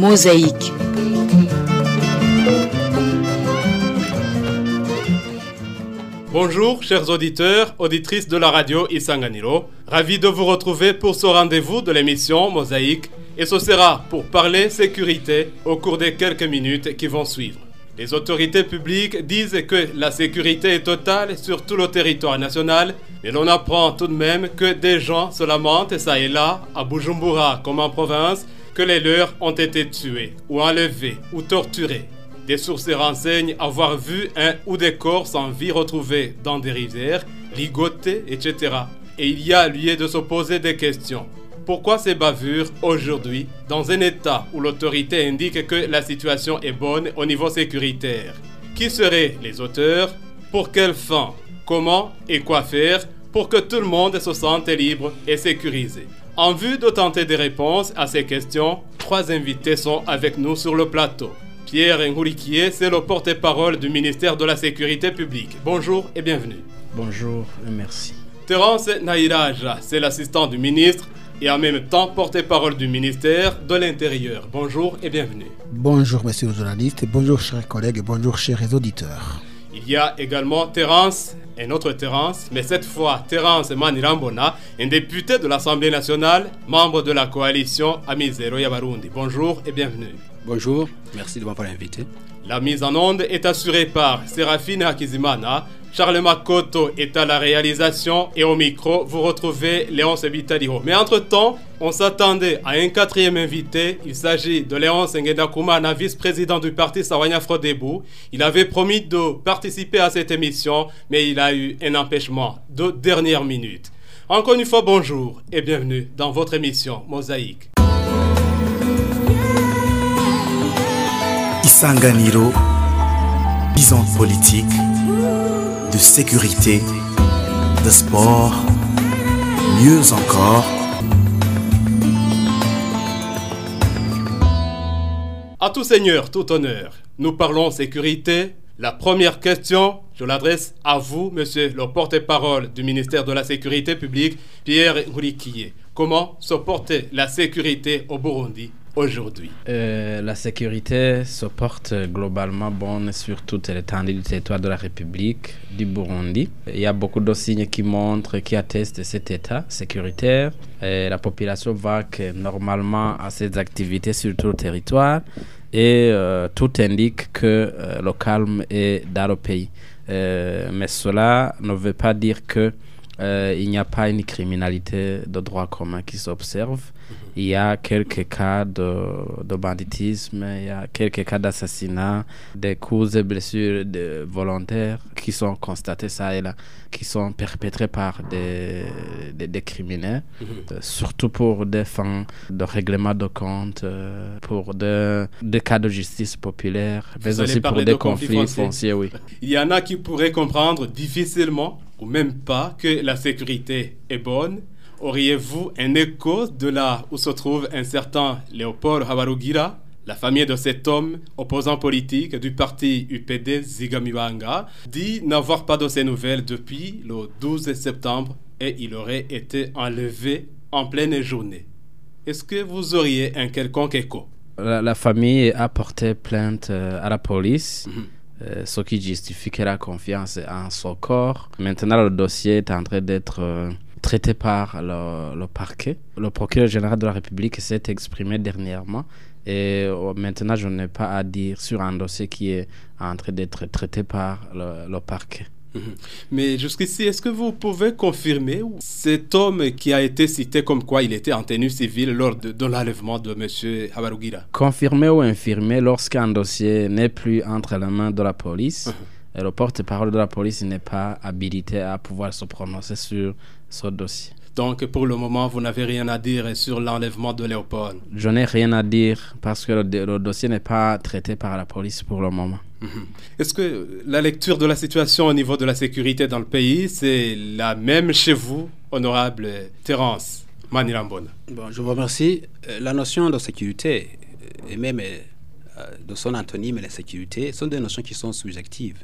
Mosaïque. Bonjour, chers auditeurs, auditrices de la radio Isanganiro. Ravi de vous retrouver pour ce rendez-vous de l'émission Mosaïque. Et ce sera pour parler sécurité au cours des quelques minutes qui vont suivre. Les autorités publiques disent que la sécurité est totale sur tout le territoire national, mais l'on apprend tout de même que des gens se lamentent ça et là, à Bujumbura comme en province, les leurs ont été tués, ou enlevés, ou torturés. Des sources renseignent avoir vu un ou des corps sans vie retrouvés dans des rivières, ligotés, etc. Et il y a lieu de se poser des questions. Pourquoi ces bavures aujourd'hui dans un état où l'autorité indique que la situation est bonne au niveau sécuritaire? Qui seraient les auteurs? Pour quelle fin? Comment et quoi faire pour que tout le monde se sente libre et sécurisé? En vue de tenter des réponses à ces questions, trois invités sont avec nous sur le plateau. Pierre Ngourikié, c'est le porte-parole du ministère de la Sécurité publique. Bonjour et bienvenue. Bonjour et merci. Terence Nairaja, c'est l'assistant du ministre et en même temps porte-parole du ministère de l'Intérieur. Bonjour et bienvenue. Bonjour messieurs les journalistes, bonjour chers collègues et bonjour chers auditeurs. Il y a également Terence, un autre Terence, mais cette fois Terence Manirambona, un député de l'Assemblée nationale, membre de la coalition Amizero Yabarundi. Bonjour et bienvenue. Bonjour, merci de m'avoir invité. La mise en onde est assurée par Séraphine Hakizimana, Charles Makoto est à la réalisation et au micro, vous retrouvez Léonce Bitadiro. Mais entre-temps, on s'attendait à un quatrième invité. Il s'agit de Léonce Ngendakumana, vice-président du parti Sawanya Frodebou. Il avait promis de participer à cette émission, mais il a eu un empêchement de dernière minute. Encore une fois, bonjour et bienvenue dans votre émission Mosaïque. Isanganiro, bison politique, de sécurité, de sport, mieux encore. À tout seigneur, tout honneur, nous parlons sécurité. La première question, je l'adresse à vous, monsieur le porte-parole du ministère de la Sécurité publique, Pierre Ngourikiye. Comment se porte la sécurité au Burundi? Euh, la sécurité se porte globalement bonne sur toute l'étendue du territoire de la République du Burundi. Il y a beaucoup de signes qui montrent, qui attestent cet état sécuritaire. La population va normalement à ses activités sur tout le territoire et euh, tout indique que euh, le calme est dans le pays. Mais cela ne veut pas dire que il n'y a pas une criminalité de droit commun qui s'observe. Il y a quelques cas de, de banditisme, il y a quelques cas d'assassinat, des coups et blessures de volontaires qui sont constatés ça et là, qui sont perpétrés par des, des, des criminels, euh, surtout pour des fins de règlement de compte, euh, pour des, des cas de justice populaire, mais Vous aussi pour des de conflits conflits fonciers, oui. Il y en a qui pourraient comprendre difficilement ou même pas que la sécurité est bonne. Auriez-vous un écho de là où se trouve un certain Léopold Habarugira, la famille de cet homme opposant politique du parti UPD Zigamibanga, dit n'avoir pas de ses nouvelles depuis le 12 septembre et il aurait été enlevé en pleine journée? Est-ce que vous auriez un quelconque écho? La, la famille a porté plainte euh, à la police, euh, ce qui justifie qu'elle a confiance en son corps. Maintenant, le dossier est en train d'être euh, traité par le, le parquet. Le procureur général de la République s'est exprimé dernièrement. Et euh, maintenant, je n'ai pas à dire sur un dossier qui est en train d'être traité par le, le parquet. Mais jusqu'ici, est-ce que vous pouvez confirmer cet homme qui a été cité comme quoi il était en tenue civile lors de, de l'enlèvement de M. Habarugira Confirmé ou infirmé, lorsqu'un dossier n'est plus entre les mains de la police, et le porte-parole de la police n'est pas habilité à pouvoir se prononcer sur ce dossier. Donc pour le moment, vous n'avez rien à dire sur l'enlèvement de Léopold. Je n'ai rien à dire parce que le, le dossier n'est pas traité par la police pour le moment. Est-ce que la lecture de la situation au niveau de la sécurité dans le pays, c'est la même chez vous, honorable Terence Manirambona Bon, je vous remercie. Euh, La notion de sécurité et même euh, de son antonyme, la sécurité, sont des notions qui sont subjectives.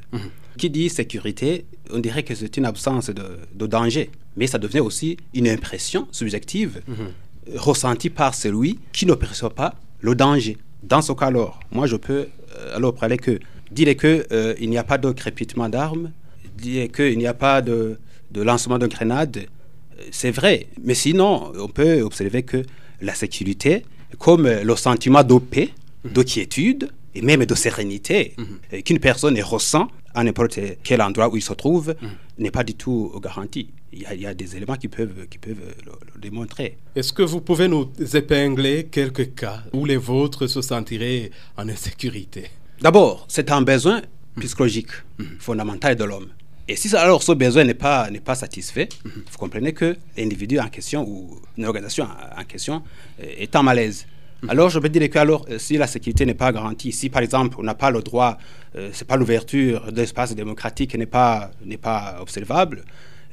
Qui dit sécurité, on dirait que c'est une absence de, de danger, mais ça devient aussi une impression subjective euh, ressentie par celui qui ne perçoit pas le danger. Dans ce cas alors, moi je peux euh, alors parler que dire que euh, il n'y a pas de crépitement d'armes, dire qu'il n'y a pas de, de lancement de grenades, euh, c'est vrai. Mais sinon, on peut observer que la sécurité, comme le sentiment de paix, de quiétude et même de sérénité euh, qu'une personne ressent à n'importe quel endroit où il se trouve n'est pas du tout garanti. Il y, a, il y a des éléments qui peuvent, qui peuvent le, le démontrer. Est-ce que vous pouvez nous épingler quelques cas où les vôtres se sentiraient en insécurité? D'abord, c'est un besoin psychologique fondamental de l'homme. Et si alors ce besoin n'est pas, n'est pas satisfait, vous comprenez que l'individu en question ou une organisation en question est en malaise. Alors je peux dire que alors, euh, si la sécurité n'est pas garantie, si par exemple on n'a pas le droit, euh, c'est pas l'ouverture de l'espace démocratique n'est pas, n'est pas observable,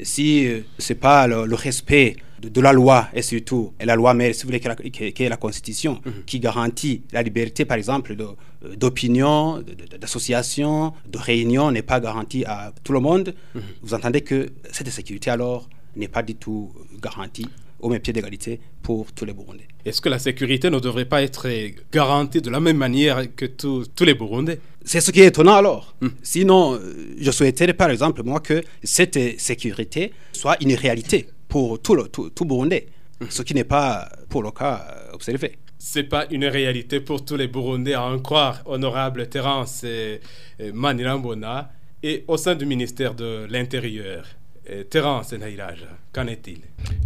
si euh, c'est pas le, le respect de, de la loi et surtout et la loi mais si vous voulez qui est la, est constitution qui garantit la liberté par exemple euh, d'opinion de- d'association de réunion n'est pas garantie à tout le monde vous entendez que cette sécurité alors n'est pas du tout garantie au même pied d'égalité pour tous les Burundais Est-ce que la sécurité ne devrait pas être garantie de la même manière que tous tous les Burundais? C'est ce qui est étonnant alors. Sinon, euh, je souhaiterais par exemple, moi, que cette sécurité soit une réalité pour tout, le, tout, tout Burundais, ce qui n'est pas pour le cas euh, observé. C'est pas une réalité pour tous les Burundais à en croire, honorable Terence Manirambona, et au sein du ministère de l'Intérieur. Et Terence Naïraj, qu'en est-il?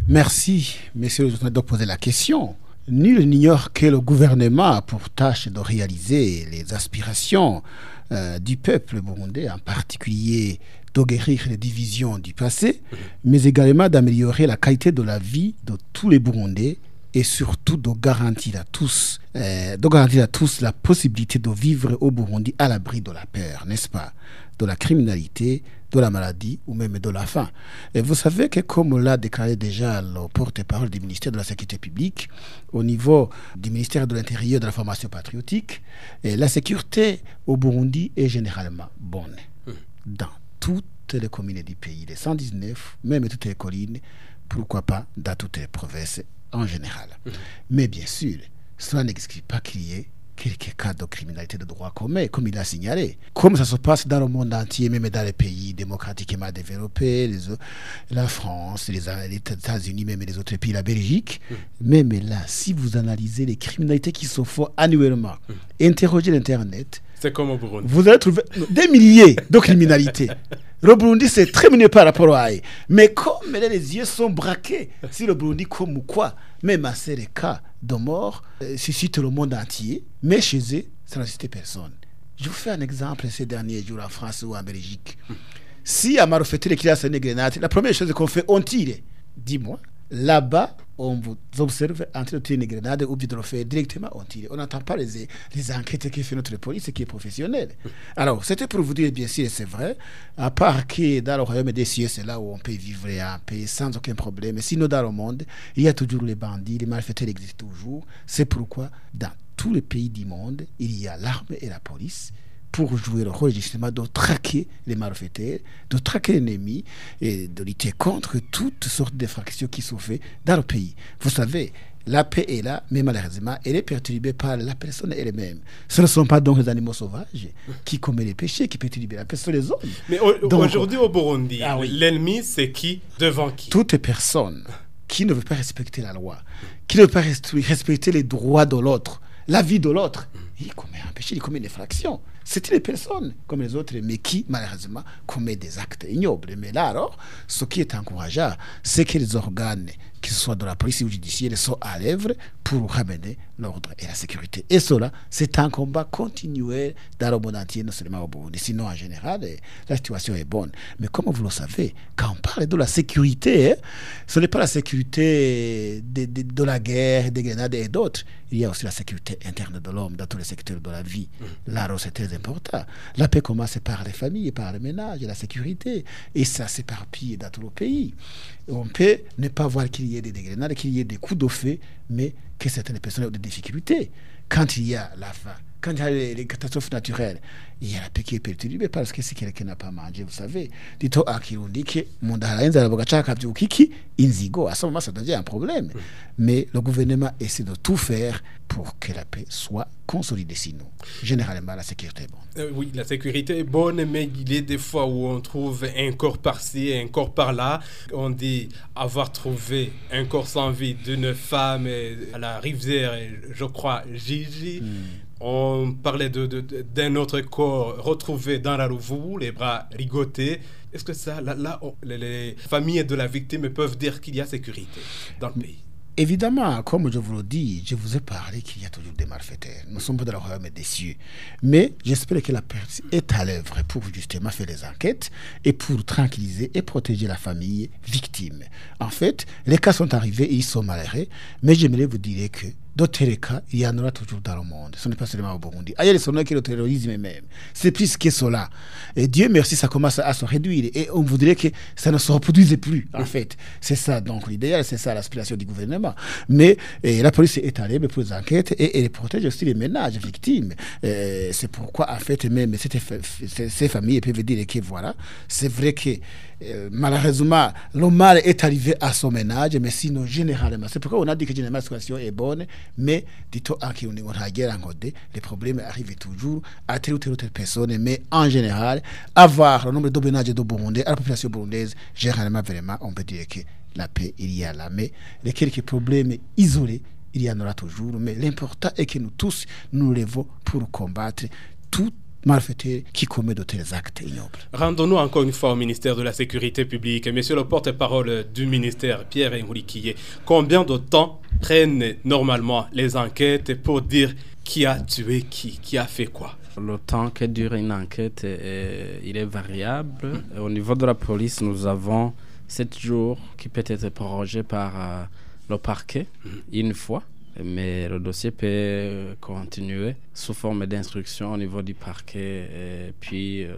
Merci, messieurs les autres, de poser la question. Nul n'ignore que le gouvernement a pour tâche de réaliser les aspirations euh, du peuple burundais, en particulier de guérir les divisions du passé, mais également d'améliorer la qualité de la vie de tous les Burundais et surtout de garantir à tous, euh, de garantir à tous la possibilité de vivre au Burundi à l'abri de la peur, n'est-ce pas, de la criminalité, de la maladie ou même de la faim. Et vous savez que comme l'a déclaré déjà le porte-parole du ministère de la Sécurité publique, au niveau du ministère de l'Intérieur et de la formation patriotique, eh, la sécurité au Burundi est généralement bonne. Dans toutes les communes du pays, les 119, même toutes les collines, pourquoi pas dans toutes les provinces en général. Mais bien sûr, cela n'exclut pas qu'il y ait quelques cas de criminalité de droit commun, comme il a signalé. Comme ça se passe dans le monde entier, même dans les pays démocratiquement développés, les, la France, les, États-Unis, même les autres pays, la Belgique. Même là, si vous analysez les criminalités qui se font annuellement, interrogez l'Internet, C'est comme au Burundi. vous allez trouver des milliers de criminalités. Le Burundi, très mieux par rapport à eux. Mais comme les yeux sont braqués, si le Burundi, comme quoi, même à ces cas de mort, euh, suscite le monde entier, mais chez eux, ça ne suscite personne. Je vous fais un exemple ces derniers jours en France ou en Belgique. Si à Marofeté, les a une grenade, la première chose qu'on fait, on tire. Dis-moi, là-bas, on vous observe en train de tirer une grenade ou bien de le faire directement, on tire. On n'entend pas les, les enquêtes que fait notre police qui est professionnelle. Alors, c'était pour vous dire, bien sûr, c'est vrai, à part que dans le royaume des cieux, c'est là où on peut vivre en paix sans aucun problème. Sinon, dans le monde, il y a toujours les bandits, les malfaiteurs existent toujours. C'est pourquoi, dans tous les pays du monde, il y a l'armée et la police pour jouer le rôle justement de traquer les malfaiteurs, de traquer l'ennemi et de lutter contre toutes sortes d'infractions qui sont faites dans le pays. Vous savez, la paix est là, mais malheureusement, elle est perturbée par la personne elle-même. Ce ne sont pas donc les animaux sauvages qui commettent les péchés, qui perturbent la sont les hommes. Mais aujourd'hui au Burundi, Ah oui. l'ennemi c'est qui? Devant qui? Toute personne qui ne veut pas respecter la loi, qui ne veut pas respecter les droits de l'autre, la vie de l'autre, il commet un péché, il commet une infraction. C'est une personne comme les autres, mais qui, malheureusement, commet des actes ignobles. Mais là, alors, ce qui est encourageant, c'est que les organes, que ce soit de la police ou judiciaire, sont à l'œuvre pour ramener l'ordre et la sécurité. Et cela, c'est un combat continuel dans le monde entier, non seulement au Burundi. Sinon, en général, la situation est bonne. Mais comme vous le savez, quand on parle de la sécurité, hein, ce n'est pas la sécurité de, de- de la guerre, des grenades et d'autres. Il y a aussi la sécurité interne de l'homme dans tous les secteurs de la vie. Là, alors, c'est très important. La paix commence par les familles, par les ménages, la sécurité. Et ça s'éparpille dans tout le pays. On peut ne pas voir qu'il y ait des grenades, qu'il y ait des coups de feu, mais que certaines personnes ont des difficultés. Quand il y a la faim, quand il y a les, catastrophes naturelles, il y a la paix qui est perturbée parce que si quelqu'un n'a pas mangé, vous savez, dit-on à Kirundi que mon darayenza aravuga kiki inzigo, à ce moment ça devient un problème. Mais le gouvernement essaie de tout faire pour pour que la paix soit consolidée sinon. Généralement, la sécurité est bonne. Euh, oui, la sécurité est bonne, mais il y a des fois où on trouve un corps par-ci, un corps par-là. On dit avoir trouvé un corps sans vie d'une femme à la rivière, je crois, Gigi. Hmm. On parlait d'un de, autre corps retrouvé dans la Louvoux, les bras rigotés. Est-ce que ça, là, là les familles de la victime peuvent dire qu'il y a sécurité dans le pays? Évidemment, comme je vous le dis, je vous ai parlé qu'il y a toujours des malfaiteurs. Nous sommes pas dans le royaume des cieux. Mais j'espère que la personne est à l'œuvre pour justement faire des enquêtes et pour tranquilliser et protéger la famille victime. En fait, les cas sont arrivés et ils sont malheureux. Mais j'aimerais vous dire que d'autres cas, il y en aura toujours dans le monde. Ce n'est pas seulement au Burundi. Ailleurs, il y a le terrorisme même. C'est plus que cela. Et Dieu merci, ça commence à se réduire. Et on voudrait que ça ne se reproduise plus, en fait. C'est ça, donc, l'idéal, c'est ça l'aspiration du gouvernement. Mais la police est allée pour les enquêtes et elle protège aussi les ménages victimes. C'est pourquoi, en fait, même ces familles peuvent dire que voilà, c'est vrai que euh, malheureusement, le mal est arrivé à son ménage, mais sinon, généralement, c'est pourquoi on a dit que généralement la situation est bonne, mais dit-on les problèmes arrivent toujours à telle ou telle, telle personne, mais en général, avoir le nombre de ménages de Burundi à la population burundaise, généralement, vraiment, on peut dire que la paix, il y a là, mais les quelques problèmes isolés, il y en aura toujours, mais l'important est que nous tous nous levons pour combattre tout malfaiteurs qui commet de tels actes ignobles. Rendons-nous encore une fois au ministère de la Sécurité publique. Monsieur le porte-parole du ministère, Pierre Enriquier, combien de temps prennent normalement les enquêtes pour dire qui a tué qui, qui a fait quoi? Le temps que dure une enquête, il est variable. Au niveau de la police, nous avons sept jours qui peut être prorogé par euh, le parquet hmm. une fois mais le dossier peut continuer sous forme d'instruction au niveau du parquet et puis euh,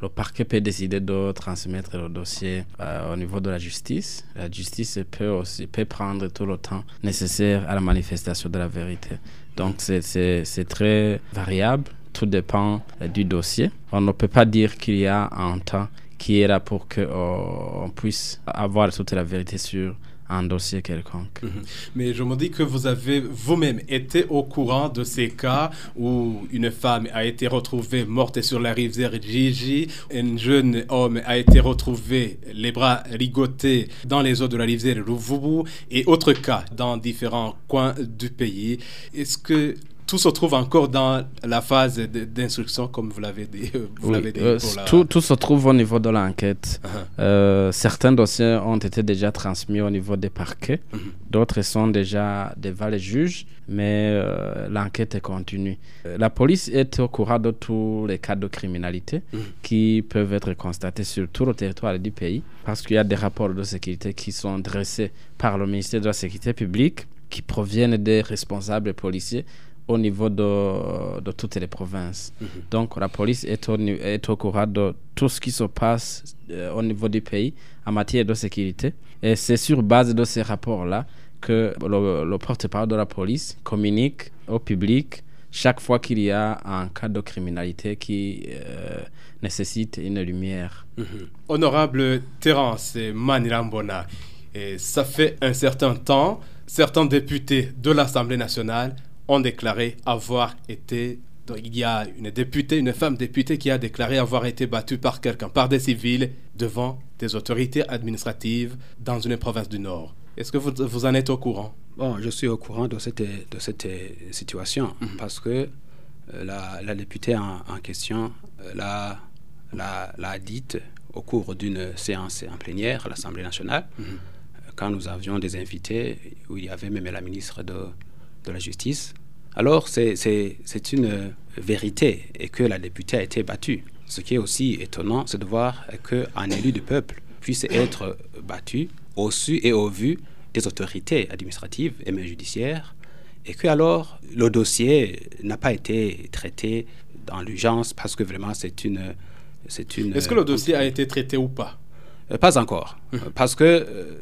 le parquet peut décider de transmettre le dossier euh, au niveau de la justice. La justice peut aussi peut prendre tout le temps nécessaire à la manifestation de la vérité. Donc c'est très variable, tout dépend euh, du dossier. On ne peut pas dire qu'il y a un temps qui est là pour qu'on puisse avoir toute la vérité sur un dossier quelconque. Mhm. Mais je me dis que vous avez vous-même été au courant de ces cas où une femme a été retrouvée morte sur la rivière Gigi, un jeune homme a été retrouvé les bras ligotés dans les eaux de la rivière Ruvubu et autres cas dans différents coins du pays. Est-ce que tout se trouve encore dans la phase d'instruction, comme vous l'avez dit. Vous dit euh, tout, tout, se trouve au niveau de l'enquête. Uh-huh. Euh, certains dossiers ont été déjà transmis au niveau des parquets, uh-huh. d'autres sont déjà devant les juges, mais euh, l'enquête est continue. La police est au courant de tous les cas de criminalité uh-huh. qui peuvent être constatés sur tout le territoire du pays, parce qu'il y a des rapports de sécurité qui sont dressés par le ministère de la Sécurité publique qui proviennent des responsables policiers au niveau de, de toutes les provinces. Mhm. Donc la police est au, est au courant de tout ce qui se passe euh, au niveau du pays en matière de sécurité. Et c'est sur base de ces rapports-là que le, porte-parole de la police communique au public chaque fois qu'il y a un cas de criminalité qui euh, nécessite une lumière. Mhm. Honorable Terence Manirambona, et ça fait un certain temps, certains députés de l'Assemblée nationale ont déclaré avoir été il y a une députée, une femme députée qui a déclaré avoir été battue par quelqu'un, par des civils, devant des autorités administratives dans une province du Nord. Est-ce que vous, vous, en êtes au courant? Bon, je suis au courant de cette, de cette situation mhm. parce que euh, la, la, députée en, question euh, l'a, l'a, dite au cours d'une séance en plénière à l'Assemblée nationale, mhm. quand nous avions des invités, où il y avait même la ministre de, de la Justice, alors c'est une vérité et que la députée a été battue. Ce qui est aussi étonnant, c'est de voir qu'un élu du peuple puisse être battu au su et au vu des autorités administratives et même judiciaires, et que alors le dossier n'a pas été traité dans l'urgence parce que vraiment c'est une, c'est une. Est-ce que le dossier a été traité ou pas? Euh, Pas encore, hum. parce que euh,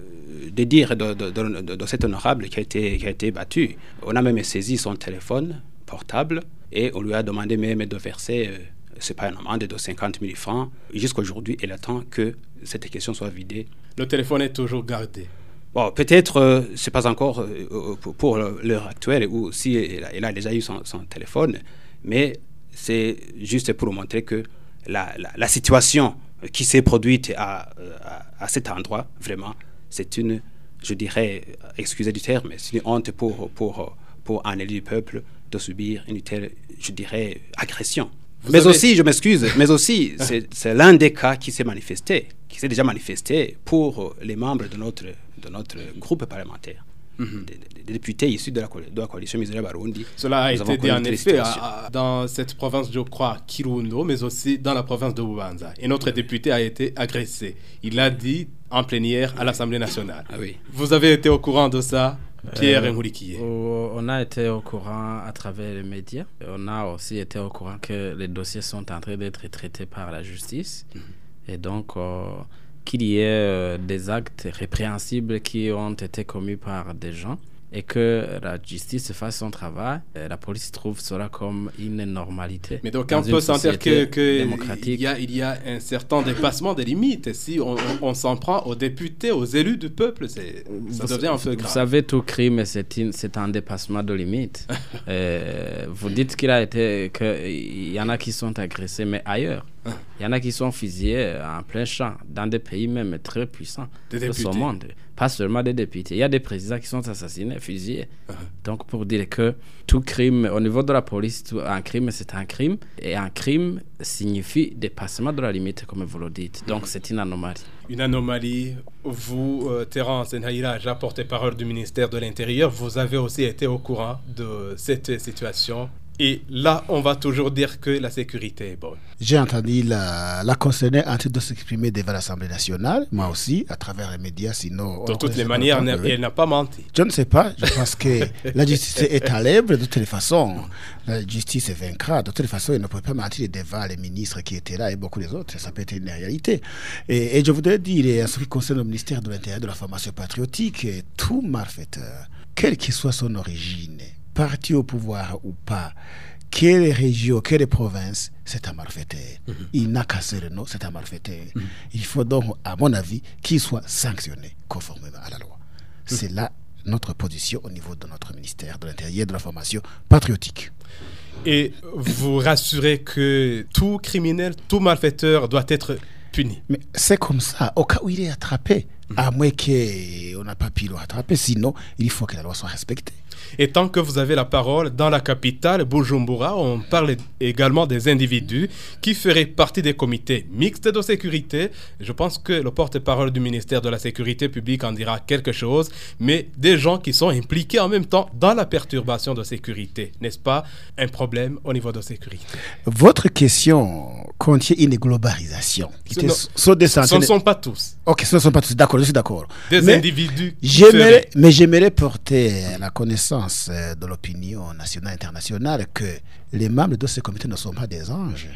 de dire de, de, cet honorable qui a, été, qui a été battu. On a même saisi son téléphone portable et on lui a demandé même de verser, euh, c'est pas une amende de 50 000 francs. Jusqu'à aujourd'hui, il attend que cette question soit vidée. Le téléphone est toujours gardé. Bon, peut-être euh, c'est pas encore euh, euh, pour, pour l'heure actuelle ou si elle a, a déjà eu son, son téléphone, mais c'est juste pour montrer que la, la, la situation qui s'est produite à, à, à, cet endroit, vraiment, c'est une, je dirais, excusez du terme, c'est une honte pour, pour, pour un élu du peuple de subir une telle, je dirais, agression. Vous mais avez... aussi, je m'excuse, mais aussi, c'est l'un des cas qui s'est manifesté, qui s'est déjà manifesté pour les membres de notre, de notre groupe parlementaire. Mm -hmm. des, des, députés issus de la, de la coalition Misera Barundi. Cela a été dit en effet à, dans cette province, je crois, Kirundo, mais aussi dans la province de Bubanza. Et notre député a été agressé. Il l'a dit en plénière à l'Assemblée nationale. Ah oui. Vous avez été au courant de ça Pierre euh. On a été au courant à travers les médias. On a aussi été au courant que les dossiers sont en train d'être traités par la justice. Mm -hmm. Et donc, euh, qu'il y ait euh, des actes répréhensibles qui ont été commis par des gens et que la justice fasse son travail, la police trouve cela comme une normalité. Mais donc on peut sentir que, que il, y a, il y a un certain dépassement des limites. Si on, s'en prend aux députés, aux élus du peuple, ça vous, devient un peu grave. Vous savez, tout crime, c'est un dépassement de limites. euh, vous dites qu'il a été, qu'il y en a qui sont agressés, mais ailleurs. Il y en a qui sont fusillés en plein champ, dans des pays même très puissants de ce monde. Pas seulement des députés. Il y a des présidents qui sont assassinés, fusillés. Uh -huh. Donc, pour dire que tout crime, au niveau de la police, tout, un crime, c'est un crime. Et un crime signifie dépassement de la limite, comme vous le dites. Donc, c'est une anomalie. Une anomalie. Vous, euh, Terence Nhaïra, porte-parole du ministère de l'Intérieur, vous avez aussi été au courant de cette situation et là, on va toujours dire que la sécurité est bonne. J'ai entendu la, la concernée en train de s'exprimer devant l'Assemblée nationale, moi aussi, à travers les médias, sinon... De toutes les manières, elle n'a pas menti. Je ne sais pas, je pense que la justice est à l'œuvre de toutes les façons. La justice vaincra. De toutes les façons, il ne peut pas mentir devant les ministres qui étaient là et beaucoup des autres. Ça peut être une réalité. Et, et je voudrais dire, en ce qui concerne le ministère de l'Intérieur de la formation patriotique, tout malfaiteur, quelle que soit son origine, parti au pouvoir ou pas, quelle région, quelle province, c'est un malfaiteur. Mm -hmm. Il n'a qu'à se nom, c'est un malfaiteur. Mm -hmm. Il faut donc, à mon avis, qu'il soit sanctionné conformément à la loi. Mm -hmm. C'est là notre position au niveau de notre ministère de l'Intérieur de la formation patriotique. Et vous rassurez que tout criminel, tout malfaiteur doit être puni. Mais c'est comme ça. Au cas où il est attrapé, à moins qu'on n'a pas pu le rattraper, sinon, il faut que la loi soit respectée. Et tant que vous avez la parole, dans la capitale, Bujumbura, on parle également des individus qui feraient partie des comités mixtes de sécurité. Je pense que le porte-parole du ministère de la Sécurité publique en dira quelque chose, mais des gens qui sont impliqués en même temps dans la perturbation de sécurité. N'est-ce pas un problème au niveau de sécurité? Votre question contient une globalisation. Ce, ne, ce ne sont pas tous. Ok, ce ne sont pas tous. D'accord, je suis d'accord. Des mais individus. Mais j'aimerais porter la connaissance de l'opinion nationale et internationale que les membres de ce comité ne sont pas des anges.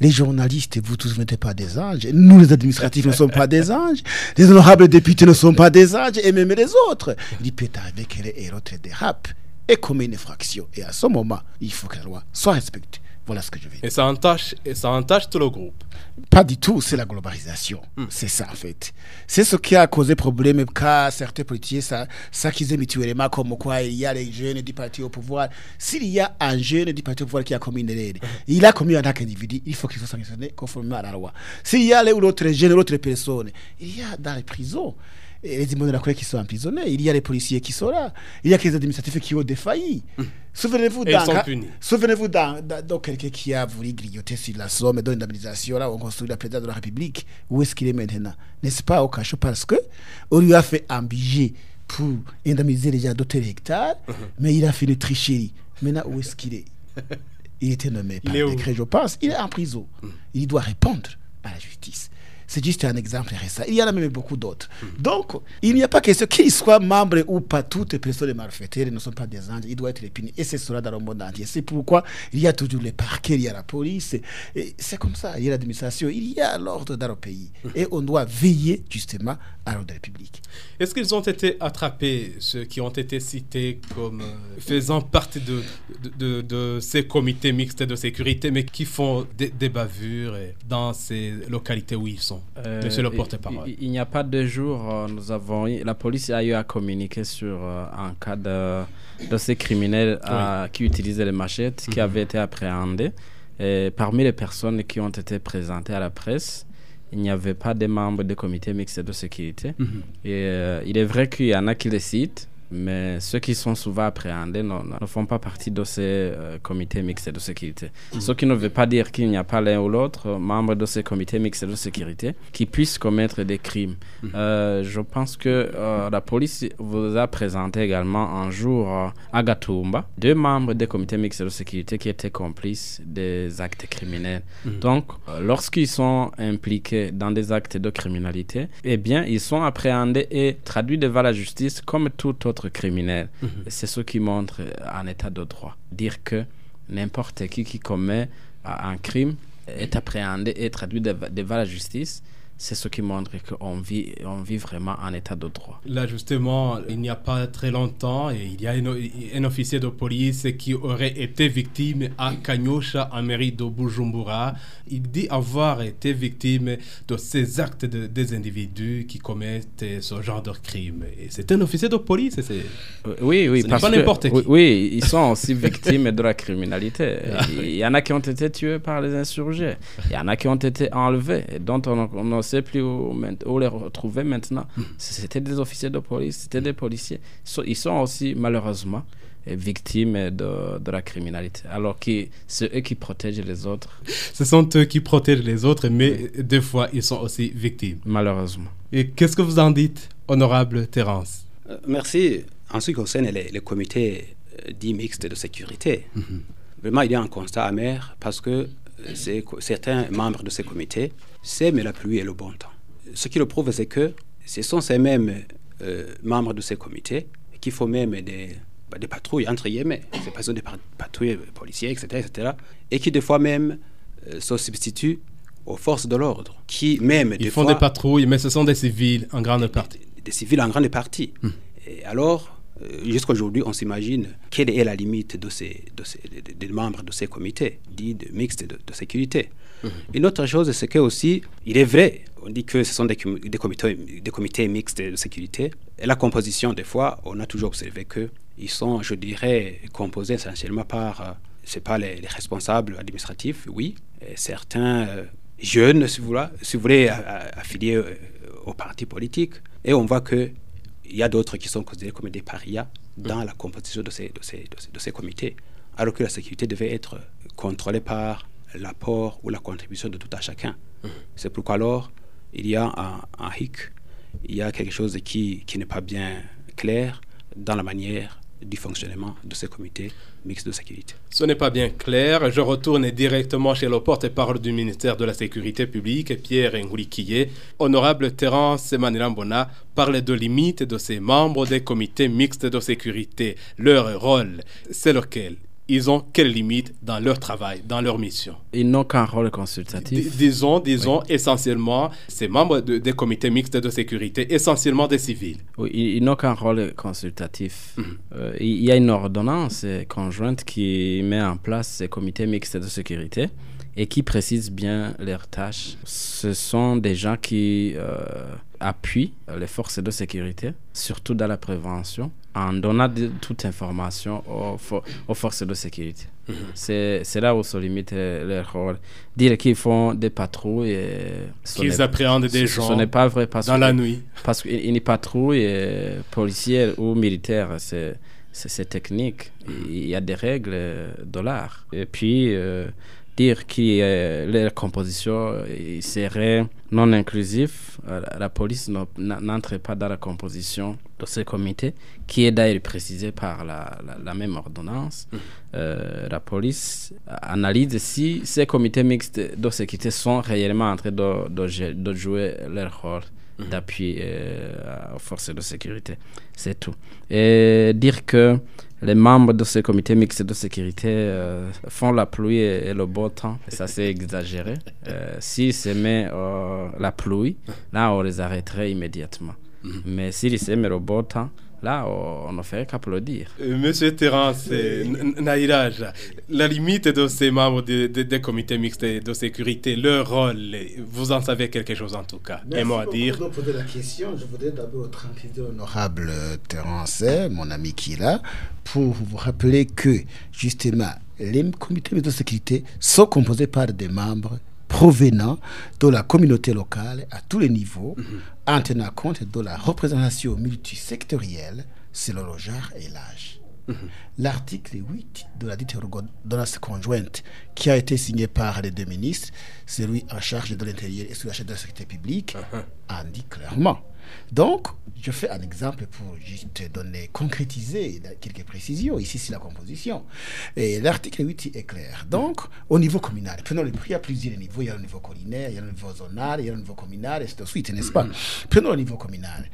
Les journalistes, vous tous, n'êtes pas des anges. Nous, les administratifs, ne sommes pas des anges. Les honorables députés ne sont pas des anges, et même les autres. Il peut arriver que les héros dérapent et commet une infraction. Et à ce moment, il faut que la loi soit respectée. Voilà ce que je vais dire. Et ça entache, et ça entache tout le groupe. Pas du tout, c'est la globalisation. Mm. C'est ça, en fait. C'est ce qui a causé problème car certains politiciens ça, s'accusaient mutuellement comme quoi il y a les jeunes du parti au pouvoir. S'il y a un jeune du parti au pouvoir qui a commis une erreur, mm. il a commis en tant qu'individu, il faut qu'il soit sanctionné conformément à la loi. S'il y a l'autre jeune, l'autre personne, il y a dans les prisons et les immeubles de la qui sont emprisonnés. Il y a les policiers qui sont là. Il y a les administratifs qui ont défailli. Mmh. Souvenez-vous d'un souvenez dans, dans, dans quelqu'un qui a voulu grignoter sur la somme et donner une indemnisation là on construit la présidence de la République. Où est-ce qu'il est maintenant? N'est-ce pas au cachot? Parce que on lui a fait un budget pour indemniser les gens d'autres hectares, mmh. mais il a fait une tricherie. Maintenant, où est-ce qu'il est, Il était nommé par décret, je pense. Il est en prison. Mmh. Il doit répondre à la justice. C'est juste un exemple récent. Il y en a même beaucoup d'autres. Donc, il n'y a pas question qu'il soit membre ou pas. Toutes les personnes malfaiteurs ne sont pas des anges. Il doit être puni. Et c'est cela dans le monde entier. C'est pourquoi il y a toujours les parquets, il y a la police. C'est comme ça. Il y a l'administration, il y a l'ordre dans le pays. Et on doit veiller justement à l'ordre public. Est-ce qu'ils ont été attrapés, ceux qui ont été cités comme faisant partie de ces comités mixtes de sécurité, mais qui font des, des bavures dans ces localités où ils sont? Question, monsieur le porte-parole. Il, il n'y a pas deux jours, nous avons la police a eu à communiquer sur un cas de, de ces criminels qui utilisaient les machettes, qui mhm. avaient été appréhendés. Et parmi les personnes qui ont été présentées à la presse, il n'y avait pas de membres du comité mixte de sécurité. Mhm. Et il est vrai qu'il y en a qui les citent, mais ceux qui sont souvent appréhendés ne, font pas partie de ces euh, comités mixtes de sécurité. Mm. Ce qui ne veut pas dire qu'il n'y a pas l'un ou l'autre membre de ces comités mixtes de sécurité qui puissent commettre des crimes. Mm. Euh, je pense que euh, la police vous a présenté également un jour à Gatumba deux membres des comités mixtes de sécurité qui étaient complices des actes criminels. Mm. Donc, lorsqu'ils sont impliqués dans des actes de criminalité, eh bien, ils sont appréhendés et traduits devant la justice comme tout autre criminel. Mhm. C'est ce qui montre un état de droit. Dire que n'importe qui qui commet un crime est appréhendé et traduit devant la justice c'est ce qui montre qu'on vit, on vit vraiment en état de droit. Là, justement, il n'y a pas très longtemps, il y a un, officier de police qui aurait été victime à Kanyosha, en mairie de Bujumbura. Il dit avoir été victime de ces actes de, des individus qui commettent ce genre de crime. C'est un officier de police. Euh, oui, oui, parce pas n'importe qui. Oui, ils sont aussi victimes de la criminalité. Ah, il y en a qui ont été tués par les insurgés. Il y en a qui ont été enlevés, dont on, on sait plus où, les retrouver maintenant. Hmm. C'était des officiers de police, c'était des policiers. Ils sont aussi malheureusement victimes de, de, la criminalité. Alors que c'est eux qui protègent les autres. Ce sont eux qui protègent les autres, mais des fois, ils sont aussi victimes. Malheureusement. Et qu'est-ce que vous en dites, honorable Terence euh, Merci. En ce qui concerne les, les comités euh, dits mixtes de sécurité, hmm. vraiment, il y a un constat amer parce que euh, certains membres de ces comités sèment la pluie et le bon temps. Ce qui le prouve, c'est que ce sont ces mêmes euh, membres de ces comités qui font même des, bah, des patrouilles, entre guillemets, c'est pas des patrouilles policières, etc., etc., et qui des fois même euh, se substituent aux forces de l'ordre, qui même... Ils font des patrouilles, mais ce sont des civils en grande partie. Des, civils en grande partie. Hmm. Et alors, jusqu'à aujourd'hui, on s'imagine quelle est la limite de ces, de ces, des membres de ces comités dits de mixtes de, sécurité. Mhm. Une autre chose, c'est que aussi, il est vrai, on dit que ce sont des, des, comités, des comités mixtes de sécurité. Et la composition, des fois, on a toujours observé qu'ils sont, je dirais, composés essentiellement par, euh, c'est pas les, responsables administratifs, oui, et certains euh, jeunes, si vous voulez, si vous voulez affiliés au parti politique. Et on voit que il y a d'autres qui sont considérés comme des parias dans la composition de ces, de ces, de ces, comités, alors que la sécurité devait être contrôlée par l'apport ou la contribution de tout à chacun. C'est pourquoi alors, il y a un, un hic, il y a quelque chose qui, qui n'est pas bien clair dans la manière du fonctionnement de ces comités mixtes de sécurité. Ce n'est pas bien clair. Je retourne directement chez le porte-parole du ministère de la Sécurité publique, Pierre Ngoulikiye. Honorable Terence Manilambona parle de limites de ces membres des comités mixtes de sécurité. Leur rôle, c'est lequel? Ils ont quelles limites dans leur travail, dans leur mission? Ils n'ont qu'un rôle consultatif. disons, disons essentiellement, ces membres des comités mixtes de sécurité, essentiellement des civils. Oui, ils, n'ont qu'un rôle consultatif. Mhm. Euh, il y a une ordonnance conjointe qui met en place ces comités mixtes de sécurité et qui précise bien leurs tâches. Ce sont des gens qui euh, appuient les forces de sécurité, surtout dans la prévention en donnant toute information aux, forces de sécurité. Mhm. C'est là où se limite leur rôle. Dire qu'ils font des patrouilles. Qu'ils appréhendent des gens. Ce n'est pas vrai parce dans la nuit. Parce qu'une patrouille policière ou militaire, c'est technique. Il y a des règles de l'art. Et puis, euh, dire que leur composition serait non inclusif, euh, la police n'entre pas dans la composition de ce comité, qui est d'ailleurs précisé par la, la, même ordonnance. Mmh. Euh, la police analyse si ces comités mixtes de sécurité sont réellement en train de, de, de jouer leur rôle mmh. d'appui euh, aux forces de sécurité. C'est tout. Et dire que les membres de ce comité mixte de sécurité euh, font la pluie et, le beau temps. Ça, c'est exagéré. Euh, S'ils mettent euh, la pluie, là, on les arrêterait immédiatement. Mhm. Mais s'ils mettent le beau temps, là, on ne fait qu'applaudir. Euh, Monsieur Terence Naïraj, la limite de ces membres des de, des comités mixtes de sécurité, leur rôle, vous en savez quelque chose en tout cas. Un mot à dire. de poser la question. Je voudrais d'abord tranquilliser l'honorable euh, Terence, hein, mon ami qui est là, pour vous rappeler que, justement, les comités de sécurité sont composés par des membres provenant de la communauté locale à tous les niveaux, en tenant compte de la représentation multisectorielle selon le genre et l'âge. L'article 8 de la dite ordonnance conjointe qui a été signé par les deux ministres, celui en charge de l'intérieur et celui en charge de la sécurité publique, en dit clairement. Donc, je fais un exemple pour juste donner, concrétiser quelques précisions. Ici, c'est la composition. Et l'article 8 est clair. Donc, au niveau communal, prenons le y a plusieurs niveaux. Il y a le niveau collinaire, il y a le niveau zonal, il y a le niveau communal, et ainsi de suite, n'est-ce pas? Prenons le niveau communal.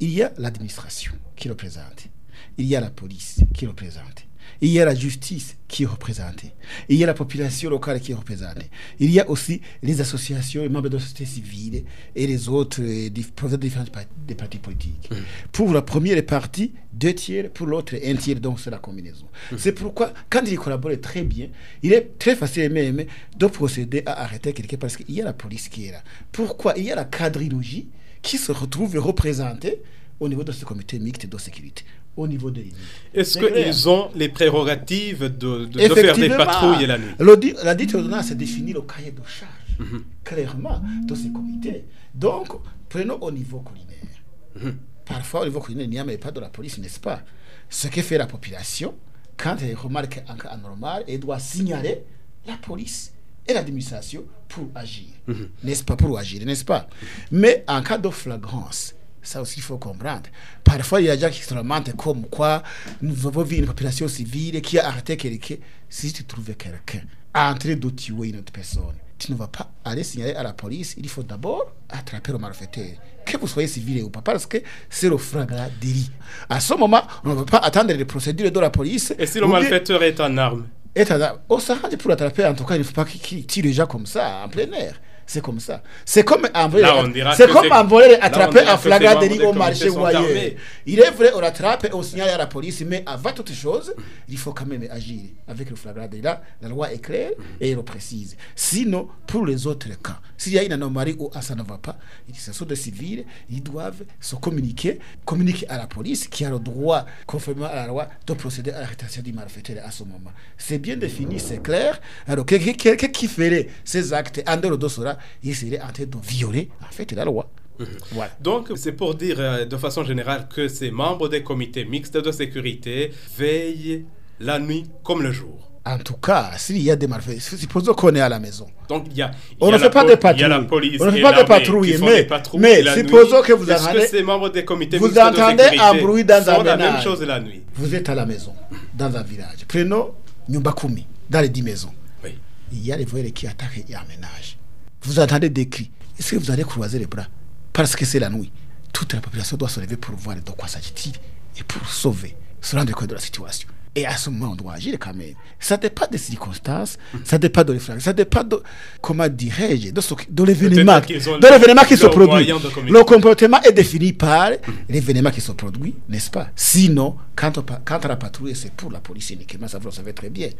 Il y a l'administration qui représente. Il y a la police qui est représentée. Il y a la justice qui est représentée. Il y a la population locale qui est représentée. Il y a aussi les associations, les membres de la société civile et les autres euh, provenant de différentes des partis politiques. Pour la première partie, deux tiers, pour l'autre, un tiers, donc c'est la combinaison. C'est pourquoi, quand il collabore très bien, il est très facile même de procéder à arrêter quelqu'un parce qu'il y a la police qui est là. Pourquoi? Il y a la quadrilogie qui se retrouve représentée au niveau de ce comité mixte de sécurité, au niveau de l'île. Est-ce qu'ils ont les prérogatives de, de- de faire des patrouilles la nuit la dite ordonnance définit le cahier de charge clairement de ces comités. Donc, prenons au niveau collinaire. Parfois, au niveau collinaire, il n'y a même pas de la police, n'est-ce pas? Ce que fait la population, quand elle remarque un cas anormal, elle doit signaler la police et l'administration pour agir. N'est-ce pas? Pour agir, n'est-ce pas? Mais en cas de flagrance, ça aussi, il faut comprendre. Parfois, il y a des gens qui se lamentent comme quoi nous avons vu une population civile qui a arrêté quelqu'un. Si tu trouves quelqu'un en train de tuer une autre personne, tu ne vas pas aller signaler à la police. Il faut d'abord attraper le malfaiteur. Que vous soyez civil ou pas, parce que c'est le flagrant délit. À ce moment, on ne va pas attendre les procédures de la police. Et si le malfaiteur est en arme? Et t'as- on s'arrange pour l'attraper, en tout cas, il ne faut pas qu'il qu'il tire les gens comme ça, en plein air. C'est comme ça. C'est comme dira c'est comme on attraper un flagrant délit au marché ou ailleurs. Il est vrai, on l'attrape et on signale à la police, mais avant toute chose, il faut quand même agir avec le flagrant délit. Là, la loi est claire et elle le précise. Sinon, pour les autres cas, s'il y a une anomalie où ah, ça ne va pas, ce sont des civils, ils doivent se communiquer, communiquer à la police qui a le droit, conformément à la loi, de procéder à l'arrestation du malfaiteur à ce moment. C'est bien défini, c'est clair. Alors, quelqu'un quelqu'un qui ferait ces actes? En dehors de cela, il serait en train de violer, en fait, la loi. Voilà. Donc, c'est pour dire euh, de façon générale que ces membres des comités mixtes de sécurité veillent la nuit comme le jour. En tout cas, s'il y a des malfaiteurs, supposons qu'on est à la maison. Donc, il y a, On ne fait pas de Il y a la patrouille. On ne fait pas de patrouille, mais- mais supposons que vous entendez- que ces membres des comités vous entendez un bruit dans un la même chose la nuit? Vous êtes à la maison, dans un village. Prenons Nyumbakumi, dans les 10 maisons. Il y a les voyelles qui attaquent et aménagent. Vous entendez des cris. Est-ce que vous allez croiser les bras? Parce que c'est la nuit. Toute la population doit se lever pour voir de quoi s'agit-il et pour sauver, se rendre compte de la situation. Et à ce moment, on doit agir quand même. Ça dépend des circonstances, ça dépend de l'effraction, ça dépend de, comment dirais-je, de, de l'événement qui se produit. Le comportement est défini par l'événement qui se produit, n'est-ce pas? Sinon, quand on, pa- quand on a patrouillé, c'est pour la police uniquement, ça vous le savez très bien.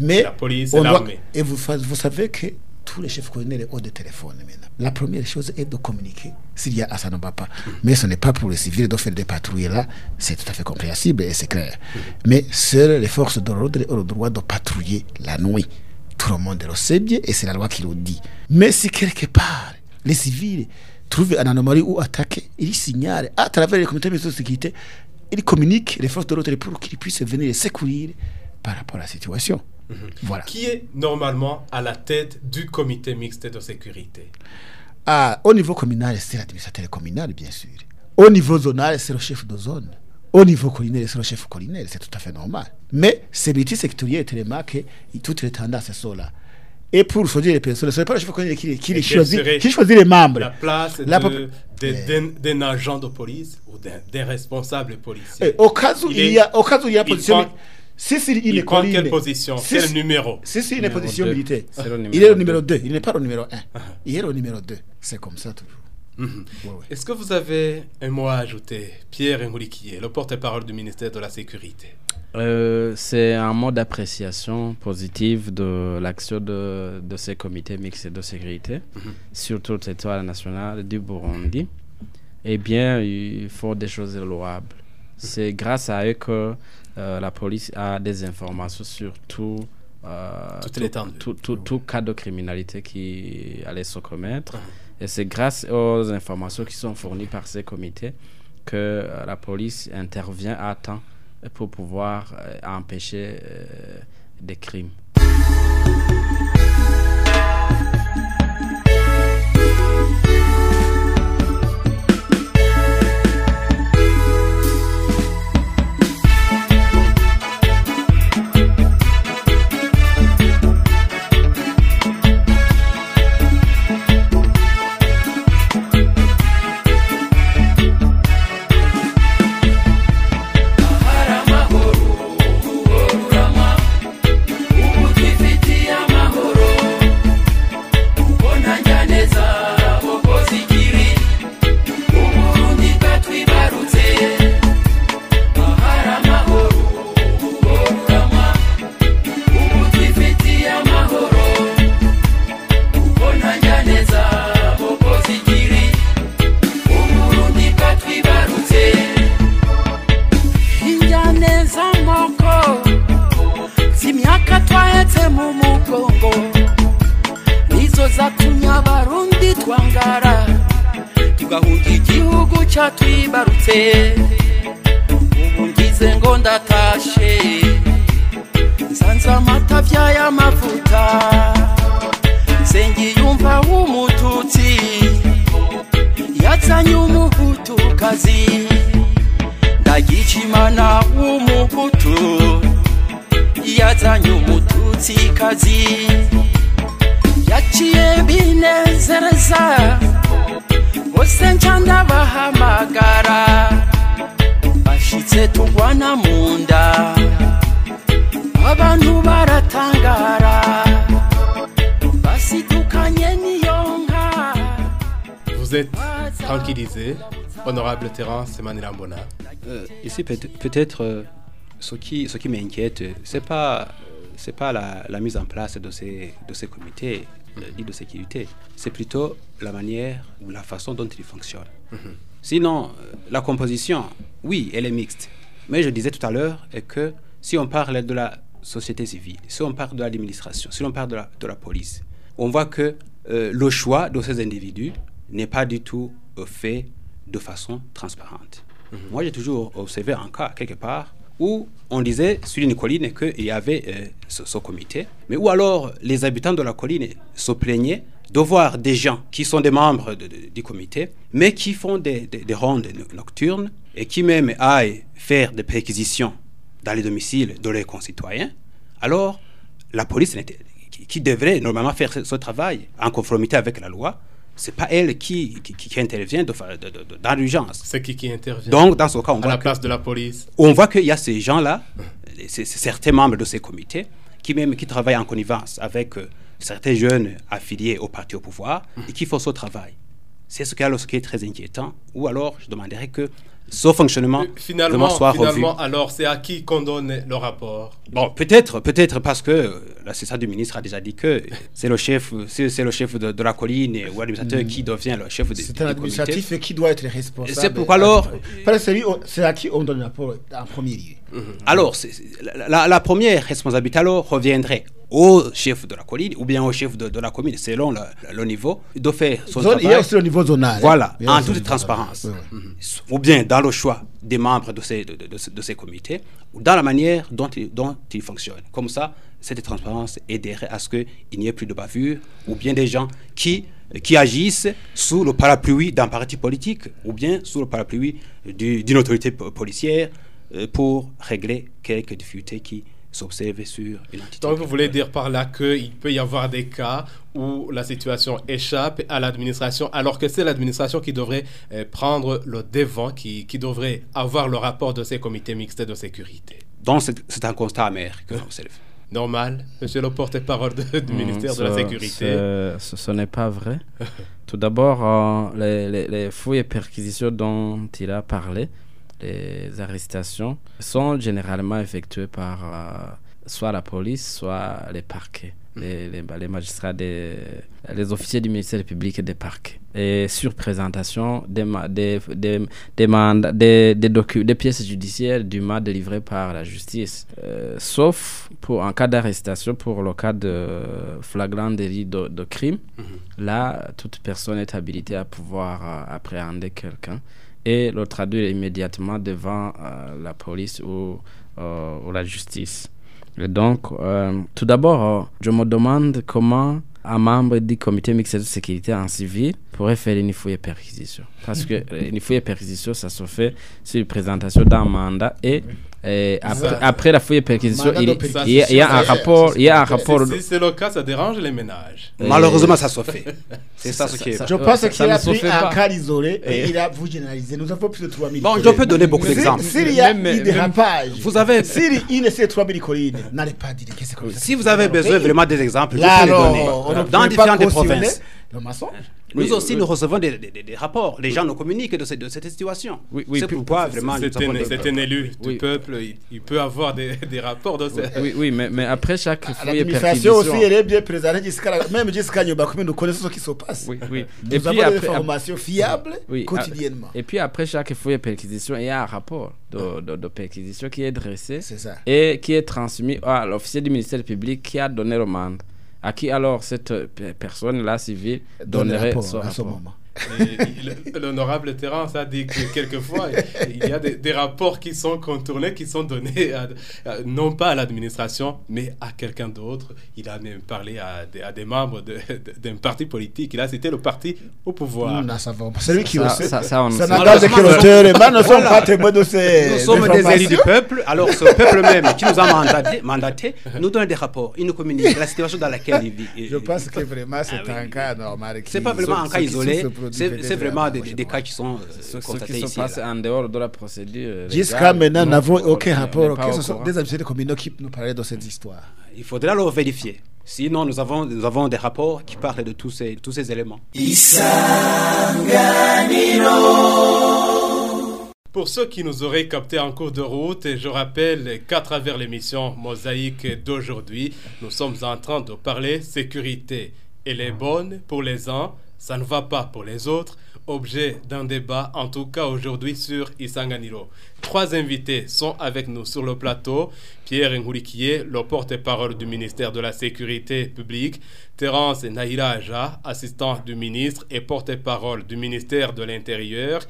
Mais La police et l'armée. et vous savez que tous les chefs colonels ont des téléphones maintenant. La première chose est de communiquer s'il y a Hassan Papa. Mais ce n'est pas pour les civils de faire des patrouilles là, c'est tout à fait compréhensible et c'est clair. Mais seules les forces de l'ordre ont le droit de patrouiller la nuit. Tout le monde le sait bien et c'est la loi qui le dit. Mais si quelque part, les civils trouvent une anomalie ou attaquent, ils signalent à travers les comités de sécurité, ils communiquent les forces de l'ordre pour qu'ils puissent venir les secourir par rapport à la situation. Voilà. Qui est normalement à la tête du comité mixte de sécurité Ah, au niveau communal, c'est l'administrateur communal, bien sûr. Au niveau zonal, c'est le chef de zone. Au niveau collinaire, c'est le chef collinaire, c'est tout à fait normal. Mais c'est sectoriel tellement que toutes les tendances sont là. Et pour choisir les personnes, ce n'est pas le chef collinaire qui, qui, les choisit, qui choisit les membres. La place La de- d'un agent de police ou d'un responsable policier? Et au cas où il, est- y a, au cas où il y a position, prend- si c'est une il prend colline, quelle position? Si Quel c'est- numéro? Si c'est une Numéro position deux. militaire, le il est le numéro 2, il n'est pas le numéro 1. Il est le numéro 2. C'est comme ça toujours. Mhm. Est-ce que vous avez un mot à ajouter, Pierre Ngoulikié, le porte-parole du ministère de la Sécurité euh, c'est un mot d'appréciation positive de l'action de, de, ces comités mixtes de sécurité mhm. sur tout le territoire national du Burundi. Eh bien, il faut des choses louables. Mhm. C'est grâce à eux que euh, la police a des informations sur tout, euh, tout, tout, tout, cas de criminalité qui allait se commettre. Mhm. Et c'est grâce aux informations qui sont fournies par ces comités que la police intervient à temps pour pouvoir euh, empêcher euh, des crimes. umwanya w'umuhutukazi ndagijimana w'umuhutu yazanye umututsikazi yaciye binezereza bose nca ndabahamagara bashitse tugwana mu nda abantu baratangara basidukanye ni Vous êtes tranquillisé, honorable Terence Manilambona. Euh, ici, peut-être, euh, ce qui, ce qui m'inquiète, ce n'est pas, c'est pas la, la, mise en place de ces, de ces comités euh, de sécurité, c'est plutôt la manière ou la façon dont ils fonctionnent. Mhm. Sinon, euh, la composition, oui, elle est mixte. Mais je disais tout à l'heure que si on parle de la société civile, si on parle de l'administration, si on parle de la, de la police, on voit que euh, le choix de ces individus n'est pas du tout fait de façon transparente. Mhm. Moi, j'ai toujours observé un cas, quelque part, où on disait sur une colline qu'il y avait euh, ce, comité, mais où alors les habitants de la colline se plaignaient de voir des gens qui sont des membres du comité, mais qui font des, rondes nocturnes et qui même aillent faire des perquisitions dans les domiciles de leurs concitoyens. Alors, la police qui, qui devrait normalement faire ce travail en conformité avec la loi, c'est pas elle qui, qui, intervient de, dans l'urgence. C'est qui qui intervient Donc, dans ce cas, on à la place de la police. On voit qu'il y a ces gens-là, certains membres de ces comités, qui même qui travaillent en connivence avec euh, certains jeunes affiliés au parti au pouvoir et qui font ce travail. C'est ce, ce qui est très inquiétant. Ou alors, je demanderais que ce fonctionnement finalement, finalement alors c'est à qui qu'on donne le rapport Bon, peut-être, peut-être parce que l'assistant du ministre a déjà dit que c'est le chef, c'est le chef de, la colline ou l'administrateur qui devient le chef de C'est un administratif qui doit être responsable. C'est pourquoi alors C'est à qui on donne le rapport en premier lieu. Mhm. Alors, la, première responsabilité alors reviendrait au chef de la colline ou bien au chef de, la commune, selon le, niveau, de faire son travail. Il y a aussi le niveau zonal. Voilà, en toute transparence. Mhm. Ou bien dans le choix des membres de ces, de, ces comités, ou dans la manière dont, ils fonctionnent. Comme ça, cette transparence aiderait à ce qu'il n'y ait plus de bavure, ou bien des gens qui qui agissent sous le parapluie d'un parti politique ou bien sous le parapluie d'une autorité policière euh, pour régler quelques difficultés qui s'observent sur une entité. Donc vous voulez dire par là qu'il peut y avoir des cas où la situation échappe à l'administration, alors que c'est l'administration qui devrait euh, prendre le devant, qui, qui, devrait avoir le rapport de ces comités mixtes de sécurité? Donc c'est un constat amer que l'on observe. normal, monsieur le porte-parole du Mm, ministère de la Sécurité. Ce, ce- ce n'est pas vrai. Tout d'abord, euh, les, les- les fouilles et perquisitions dont il a parlé, les arrestations, sont généralement effectuées par euh, soit la police, soit les parquets, les, les- les magistrats, des, les officiers du ministère public et des parquets. Et sur présentation des, des, des, des, mandats- des, pièces judiciaires dûment délivrées par la justice. Euh, sauf pour, en cas d'arrestation pour le cas de flagrant délit de, de crime. Là, toute personne est habilitée à pouvoir euh, appréhender quelqu'un et le traduire immédiatement devant euh, la police ou, euh, ou la justice. Et donc, euh, tout d'abord, je me demande comment un membre du comité mixte de sécurité en civil pourrait faire une fouille et perquisition. Parce que une fouille et perquisition, ça se fait sur une présentation d'un mandat et, et après, Ça- après la fouille et perquisition, il, de il perquisition, y a, il y a un ça, rapport, il y a un rapport. Si c'est le cas, ça dérange les ménages. Euh, Malheureusement, ça se fait. C'est ça, ce qui est. ça- Je Euh, pense ça- qu'il ça a pris un cas isolé et il a vous généralisé. Nous avons plus de 3000 Bon, je peux donner beaucoup d'exemples. S'il y a des même- rapages, Vous avez- s'il y a ces 3000 collines, n'allez pas dire que c'est comme ça. Si vous avez besoin vraiment des exemples, je Là, peux les donner. on ne Dans différentes provinces. Le mensonge. Nous Oui, aussi, nous recevons des, des- des- des rapports. Les gens nous communiquent de, ce- de cette situation. Oui, oui, c'est pourquoi vraiment C'est un, un élu du peuple, il, il peut avoir des, des rapports de ce- Oui, oui, mais, mais après chaque fouille et L'administration perquisition. aussi, elle est bien présentée jusqu'à la- même jusqu'à Nyobakumi, nous connaissons ce qui se passe. Oui, oui. Nous Et avons puis des après, informations fiables Oui, quotidiennement. Et puis après chaque fouille et perquisition, il y a un rapport de, de, de perquisition qui est dressé C'est ça. et qui est transmis à l'officier du ministère public qui a donné le mandat. À qui alors cette pe- personne-là civile Donne le donnerait rapport son à ce rapport? moment. L'honorable Terence a dit que quelquefois, il y a des, des rapports qui sont contournés, qui sont donnés à- à- non pas à l'administration, mais à quelqu'un d'autre. Il a même parlé à des, à des membres de- de- d'un parti politique. Il a cité le parti au pouvoir. Nous n'en savons pas. C'est lui qui Ça- sait. ça- ça, on ne Ça sommes pas témoins de ces Nous sommes des élus du peuple, alors ce peuple même qui nous a mandaté, mandaté nous donne des rapports, il nous communique la situation dans laquelle il vit. Je pense que vraiment, c'est Ah un oui. cas normal. C'est pas vraiment un cas isolé, c'est vraiment des, à des- des cas qui sont euh, Ce, ce constatés qui se ici. et passe là. en dehors de la procédure. Jusqu'à légale, maintenant, nous n'avons on- aucun rapport. Que ce sont des habitués communaux qui nous parlaient de cette histoire. Il faudra le vérifier. Sinon, nous avons, nous avons des rapports qui parlent de tous ces, tous ces éléments. Pour ceux qui nous auraient capté en cours de route, je rappelle qu'à travers l'émission Mosaïque d'aujourd'hui, nous sommes en train de parler sécurité. Elle est bonne pour les uns, ça ne va pas pour les autres. Objet d'un débat, en tout cas aujourd'hui sur Isanganiro. Trois invités sont avec nous sur le plateau. Pierre Ngourikié, le porte-parole du ministère de la Sécurité publique. Terence Nahira Aja, assistant du ministre et porte-parole du ministère de l'Intérieur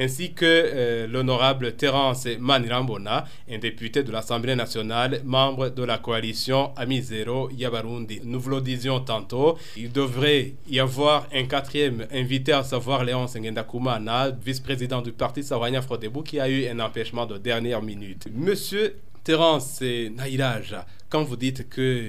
ainsi que euh, l'honorable Terence Manirambona, un député de l'Assemblée nationale, membre de la coalition Amizero Yabarundi. Nous vous le disions tantôt, il devrait y avoir un quatrième invité, à savoir Léon Sengendakumana, vice-président du parti Sawanya Frodebu, qui a eu un empêchement de dernière minute. Monsieur Terence Naïlaja, quand vous dites que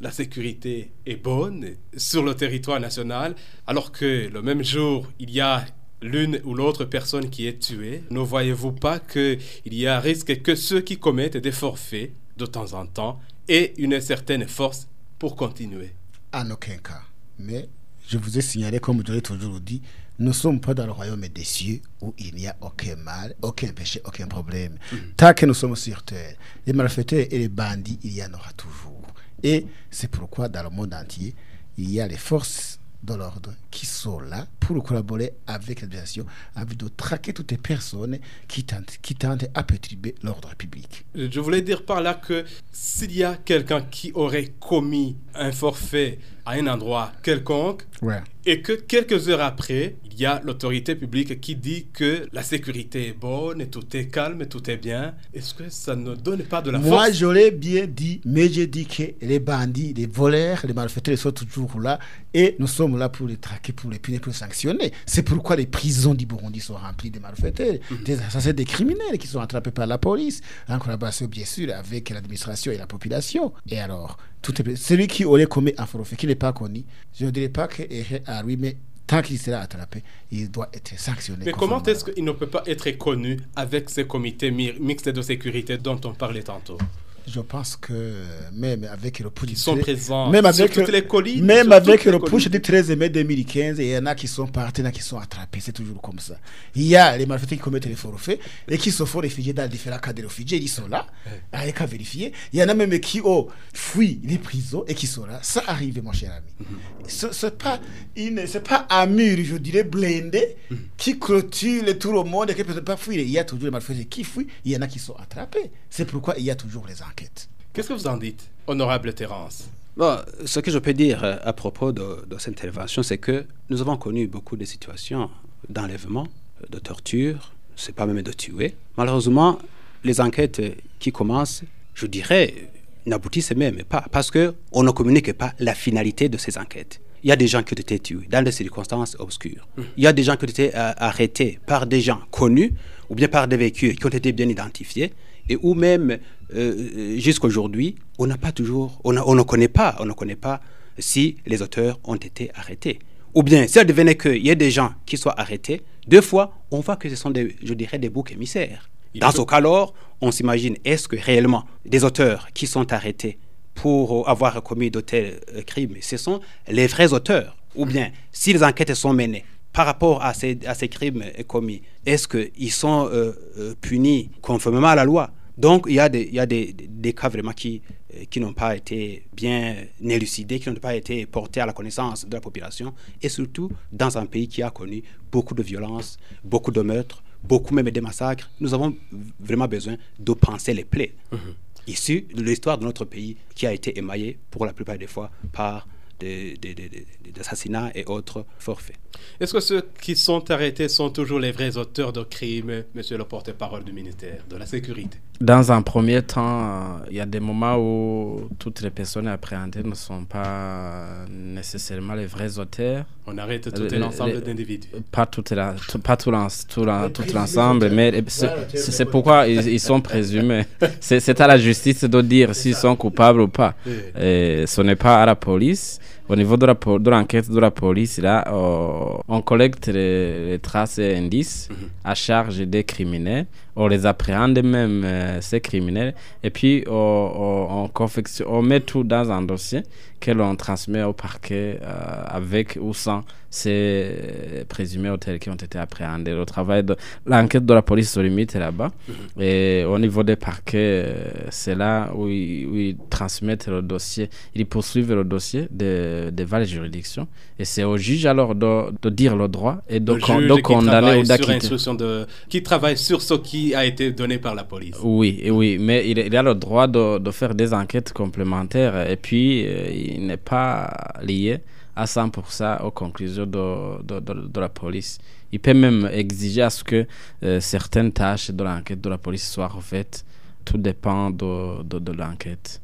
la sécurité est bonne sur le territoire national, alors que le même jour, il y a l'une ou l'autre personne qui est tuée, ne voyez-vous pas qu'il y a un risque que ceux qui commettent des forfaits de temps en temps aient une certaine force pour continuer? En aucun cas. Mais je vous ai signalé, comme je l'ai toujours dit, nous ne sommes pas dans le royaume des cieux où il n'y a aucun mal, aucun péché, aucun problème. Tant que nous sommes sur terre, les malfaiteurs et les bandits, il y en aura toujours. Et c'est pourquoi dans le monde entier, il y a les forces de l'ordre qui sont là pour collaborer avec l'administration, avec de traquer toutes les personnes qui tentent, qui tentent à perturber l'ordre public. Je voulais dire par là que s'il y a quelqu'un qui aurait commis un forfait à un endroit quelconque, Ouais. et que quelques heures après, il y a l'autorité publique qui dit que la sécurité est bonne, et tout est calme, et tout est bien, est-ce que ça ne donne pas de la Moi, force? je l'ai bien dit, mais j'ai dit que les bandits, les voleurs, les malfaiteurs sont toujours là. Et nous sommes là pour les traquer, pour les punir, pour sanctionner. C'est pourquoi les prisons du Burundi sont remplies de malfaiteurs, des assassins, des criminels qui sont attrapés par la police, en collaboration, bien sûr, avec l'administration et la population. Et alors, tout est... celui qui aurait commis un forfait, qui n'est pas connu, je ne dirais pas qu'il est à lui, mais tant qu'il sera attrapé, il doit être sanctionné. Mais comment est-ce qu'il ne peut pas être connu avec ces comités mi- mixtes de sécurité dont on parlait tantôt? Je pense que même avec le push Ils sont présents même sur avec toutes les collines. même sur avec le push du 13 mai 2015, il y en a qui sont partis, il y en a qui sont attrapés. C'est toujours comme ça. Il y a les malfaiteurs qui commettent les forfaits et qui se font réfugier dans différents cas de réfugiés. Ils sont là, avec à vérifier. Il y en a même qui ont fui les prisons et qui sont là. Ça arrive, mon cher ami. Mhm. Ce n'est pas, une- pas un mur, je dirais, blindé Mhm. qui clôture tout le monde et qui ne peut pas fuir. Il y a toujours les malfaiteurs qui fuient. Il y en a qui sont attrapés. C'est pourquoi il y a toujours les Qu'est-ce que vous en dites, honorable Terence Bon, ce que je peux dire euh, à propos de, de cette intervention, c'est que nous avons connu beaucoup de situations d'enlèvement, de torture, c'est pas même de tuer. Malheureusement, les enquêtes qui commencent, je dirais, n'aboutissent même pas parce que on ne communique pas la finalité de ces enquêtes. Il y a des gens qui ont été tués dans des circonstances obscures. Il y a des gens qui ont été euh, arrêtés par des gens connus ou bien par des véhicules qui ont été bien identifiés et où même euh, jusqu'aujourd'hui, on n'a pas toujours, on, a- on ne connaît pas, on ne connaît pas si les auteurs ont été arrêtés. Ou bien, si ça devenait qu'il y ait des gens qui soient arrêtés, deux fois, on voit que ce sont des, je dirais, des boucs émissaires. Il Dans ce cas alors, on s'imagine, est-ce que réellement des auteurs qui sont arrêtés pour avoir commis de tels euh, crimes, ce sont les vrais auteurs? Ou bien, si les enquêtes sont menées par rapport à ces, à ces crimes euh, commis, est-ce qu'ils sont euh, euh, punis conformément à la loi? Donc, il y a des, il y a des, cas vraiment qui, euh, qui n'ont pas été bien élucidés, qui n'ont pas été portés à la connaissance de la population, et surtout dans un pays qui a connu beaucoup de violences, beaucoup de meurtres, beaucoup même des massacres. Nous avons vraiment besoin de penser les plaies issues de l'histoire de notre pays qui a été émaillée pour la plupart des fois par des, des- des- des- des assassinats et autres forfaits. Est-ce que ceux qui sont arrêtés sont toujours les vrais auteurs de crimes, monsieur le porte-parole du ministère de la Sécurité? Dans un premier temps, euh, il y a des moments où toutes les personnes appréhendées ne sont pas nécessairement les vrais auteurs. On arrête tout Le- un le- ensemble le- d'individus. Pas tout, la, pas l'ensemble, mais c'est pourquoi ils, ils sont présumés. C'est à la justice de dire s'ils sont coupables ou pas. Et ce n'est pas à la police. Au niveau de la po- de l'enquête de la police, là, euh, on collecte les, les traces et indices à charge des criminels. On les appréhende même, euh, ces criminels. Et puis, on, on, on confectionne- on met tout dans un dossier que l'on transmet au parquet euh, avec ou sans ces présumés auteurs qui ont été appréhendés. Le travail de l'enquête de la police se limite là-bas. Et au niveau des parquets, euh, c'est là où ils, où ils transmettent le dossier, ils poursuivent le dossier de- devant les juridictions. Et c'est au juge alors de, de dire le droit et de, con- de condamner ou d'acquitter. de, qui travaille sur ce qui a été donné par la police. Oui, et oui, mais il, il a le droit de, de faire des enquêtes complémentaires et puis il n'est pas lié à 100% aux conclusions de, de, de- de la police. Il peut même exiger à ce que euh, certaines tâches de l'enquête de la police soient refaites. Tout dépend de, de, de l'enquête.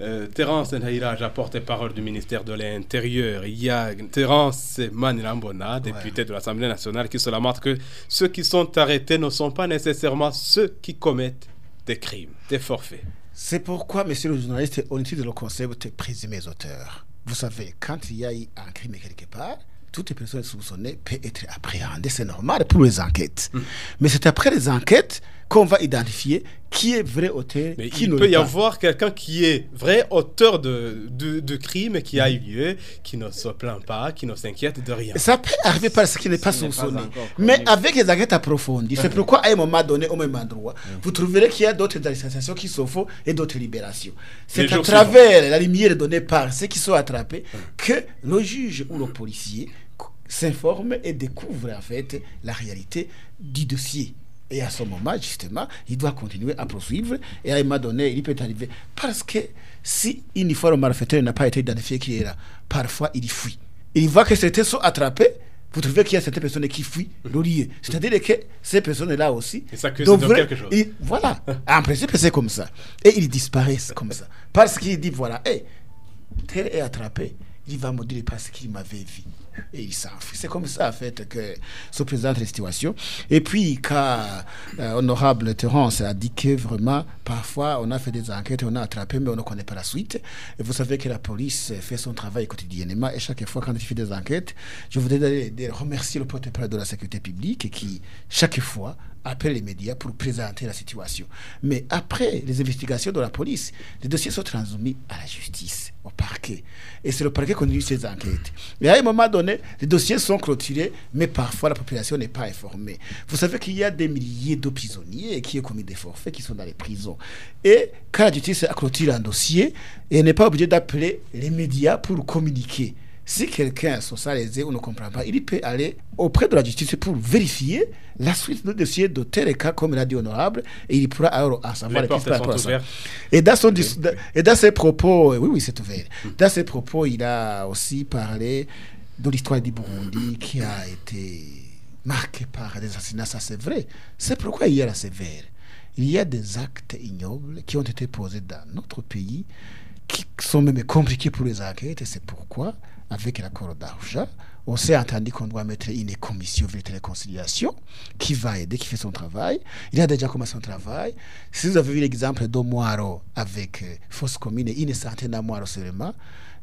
Euh, Terence Nhaïraj, porte-parole du ministère de l'Intérieur. Il y a Terence Manirambona, député de l'Assemblée nationale, qui se lamente que ceux qui sont arrêtés ne sont pas nécessairement ceux qui commettent des crimes, des forfaits. C'est pourquoi, monsieur le journaliste, on utilise le concept présumés auteurs. Vous savez, quand il y a eu un crime quelque part, toutes les personnes soupçonnées peuvent être appréhendées. C'est normal pour les enquêtes. Mais c'est après les enquêtes qu'on va identifier qui est vrai auteur, Mais qui il ne peut y pas. avoir quelqu'un qui est vrai auteur de, de, de crime qui a eu lieu, qui ne se plaint pas, qui ne s'inquiète de rien. Ça peut arriver parce qu'il n'est pas soupçonné. Mais avec les enquêtes approfondies, c'est pourquoi à un moment donné, au même endroit, vous trouverez qu'il y a d'autres arrestations qui sont fausses et d'autres libérations. C'est à travers la lumière donnée par ceux qui sont attrapés que le juge ou le policier s'informe et découvre en fait la réalité du dossier. Et à ce moment, justement, il doit continuer à poursuivre. Et à un moment donné, il peut arriver. Parce que si une fois le malfaiteur n'a pas été identifié qui est là, parfois il fuit. Il voit que certains sont attrapés. Vous trouvez qu'il y a certaines personnes qui fuient le lieu. C'est-à-dire que ces personnes-là aussi. S'accusent de devraient- quelque chose. ils- voilà. En principe, c'est comme ça. Et ils disparaissent comme ça. Parce qu'il dit voilà, hé, tel est attrapé. Il va me dire parce qu'il m'avait vu. Et il s'enfuit. C'est comme ça, en fait, que se présente la situation. Et puis, quand euh, Honorable Terence a dit que vraiment, parfois, on a fait des enquêtes, on a attrapé, mais on ne connaît pas la suite. Et vous savez que la police fait son travail quotidiennement. Et chaque fois, quand il fait des enquêtes, je voudrais remercier le porte-parole de la sécurité publique qui, chaque fois, appelle les médias pour présenter la situation. Mais après les investigations de la police, les dossiers sont transmis à la justice, au parquet. Et c'est le parquet qui conduit ces enquêtes. Et à un moment donné, les dossiers sont clôturés, mais parfois la population n'est pas informée. Vous savez qu'il y a des milliers de prisonniers qui ont commis des forfaits, qui sont dans les prisons. Et quand la justice a clôturé un dossier, elle n'est pas obligée d'appeler les médias pour communiquer. Si quelqu'un socialisé ou ne comprend pas, il peut aller auprès de la justice pour vérifier la suite du dossier de tel cas, comme l'a dit honorable, et il pourra alors en savoir Les portes sont à ouvertes. Et dans, son et dans ses propos, oui, oui, c'est ouvert. Dans ses propos, il a aussi parlé de l'histoire du Burundi qui a été marquée par des assassinats, ça c'est vrai. C'est pourquoi il y a la sévère. Il y a des actes ignobles qui ont été posés dans notre pays, qui sont même compliqués pour les enquêtes, c'est pourquoi, avec l'accord d'Arusha, on s'est entendu qu'on doit mettre une commission et réconciliation qui va aider, qui fait son travail. Il a déjà commencé son travail. Si vous avez vu l'exemple d'Omoaro avec euh, fausse commune et une centaine d'Amoaro seulement,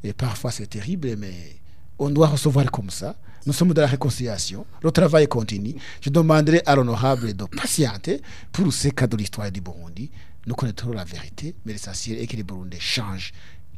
et parfois c'est terrible, mais on doit recevoir comme ça. Nous sommes dans la réconciliation. Le travail continue. Je demanderai à l'honorable de patienter pour ce cas de l'histoire du Burundi. Nous connaîtrons la vérité, mais l'essentiel est que les Burundais changent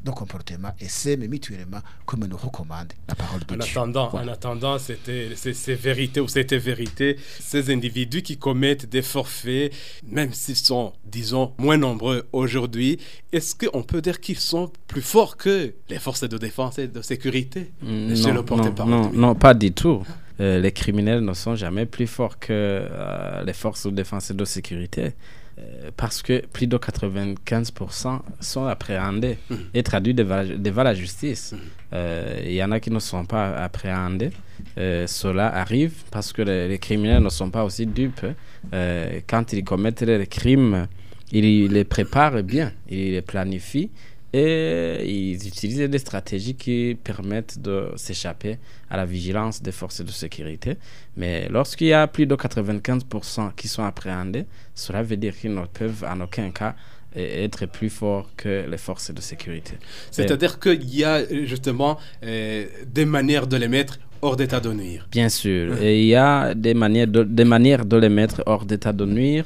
de comportement et s'aiment mutuellement comme nous recommande la parole de En Dieu. attendant, Voilà. en attendant, c'était ces, vérités ou c'était vérité, ces individus qui commettent des forfaits, même s'ils sont, disons, moins nombreux aujourd'hui, est-ce qu'on peut dire qu'ils sont plus forts que les forces de défense et de sécurité? Monsieur Non, le non, non, pas du tout. Euh, les criminels ne sont jamais plus forts que euh, les forces de défense et de sécurité. Euh, parce que plus de 95% sont appréhendés et traduits devant, la- devant la justice. Euh, Il y en a qui ne sont pas appréhendés. Euh, cela arrive parce que les, les criminels ne sont pas aussi dupes. Euh, quand ils commettent les crimes, ils les préparent bien, ils les planifient et ils utilisent des stratégies qui permettent de s'échapper à la vigilance des forces de sécurité. Mais lorsqu'il y a plus de 95% qui sont appréhendés, cela veut dire qu'ils ne peuvent en aucun cas euh, être plus forts que les forces de sécurité. C'est-à-dire qu'il y a justement euh, des manières de les mettre hors d'état de nuire. Bien sûr, et il y a des manières de, des manières de les mettre hors d'état de nuire,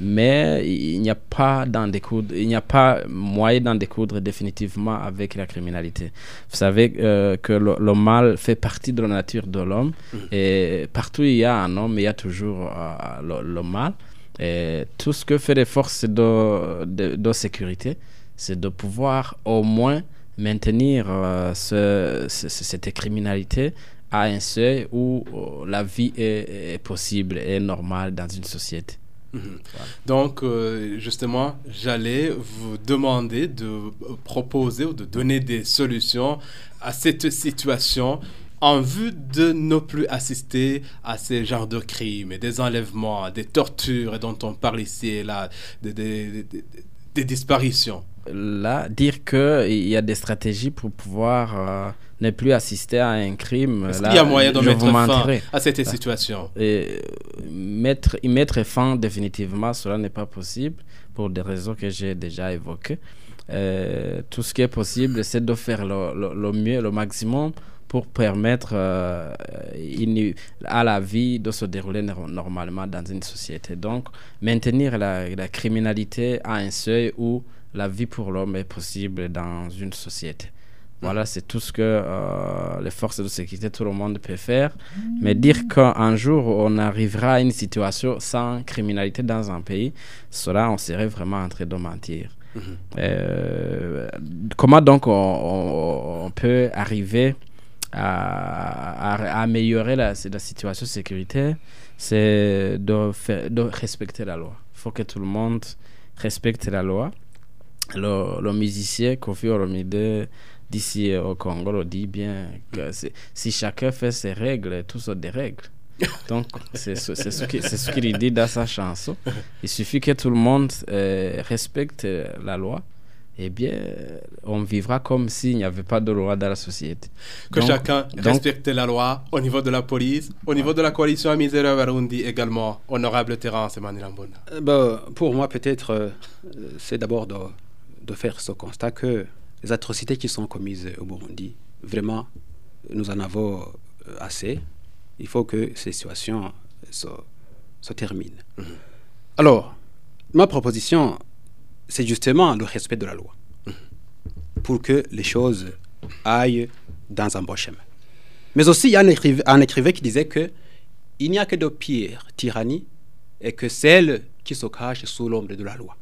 mais il n'y a pas d'en découdre, il n'y a pas moyen d'en découdre définitivement avec la criminalité. Vous savez euh, que le, le mal fait partie de la nature de l'homme, et partout où il y a un homme, il y a toujours euh, le, le mal. Et tout ce que fait les forces de, de, de sécurité, c'est de pouvoir au moins maintenir euh, ce- ce- cette criminalité à un seuil où la vie est, est possible et normale dans une société. Donc, euh, justement, j'allais vous demander de proposer ou de donner des solutions à cette situation en vue de ne plus assister à ces genres de crimes, et des enlèvements, des tortures dont on parle ici et là, des, des- des- des disparitions. Là, dire qu'il y a des stratégies pour pouvoir euh, ne plus assister à un crime, Est-ce qu'il y a moyen de mettre fin à cette situation? Et euh, mettre, y mettre fin définitivement, cela n'est pas possible pour des raisons que j'ai déjà évoquées. Euh, tout ce qui est possible, c'est de faire le, le- le mieux, le maximum pour permettre euh, à la vie de se dérouler nor- normalement dans une société. Donc, maintenir la, la criminalité à un seuil où la vie pour l'homme est possible dans une société. Voilà, c'est tout ce que euh, les forces de sécurité, tout le monde peut faire. Mais dire qu'un jour, on arrivera à une situation sans criminalité dans un pays, cela, on serait vraiment en train de mentir. Euh, comment donc on, on- on peut arriver à, améliorer la, la situation sécuritaire? C'est de respecter la loi. Il faut que tout le monde respecte la loi. Le, le musicien Kofi Olomide d'ici au Congo le dit bien que si chacun fait ses règles, tout se dérègle. Donc, c'est ce, c'est ce qu'il dit dans sa chanson. Il suffit que tout le monde euh, respecte euh, la loi, et bien, euh, on vivra comme s'il n'y avait pas de loi dans la société. Que Donc- chacun donc- respecte la loi au niveau de la police, au niveau de la coalition Misera Barundi également. Honorable Terence Manilambona. Euh, ben, pour moi, peut-être, euh, euh, c'est d'abord de, de faire ce constat que les atrocités qui sont commises au Burundi, vraiment, nous en avons euh, assez. Il faut que ces situations se, se termine. Alors, ma proposition, c'est justement le respect de la loi pour que les choses aillent dans un bon chemin. Mais aussi, il y a un écrivain, un écrivain qui disait que il n'y a que de pire tyrannie et que celle qui se cache sous l'ombre de la loi.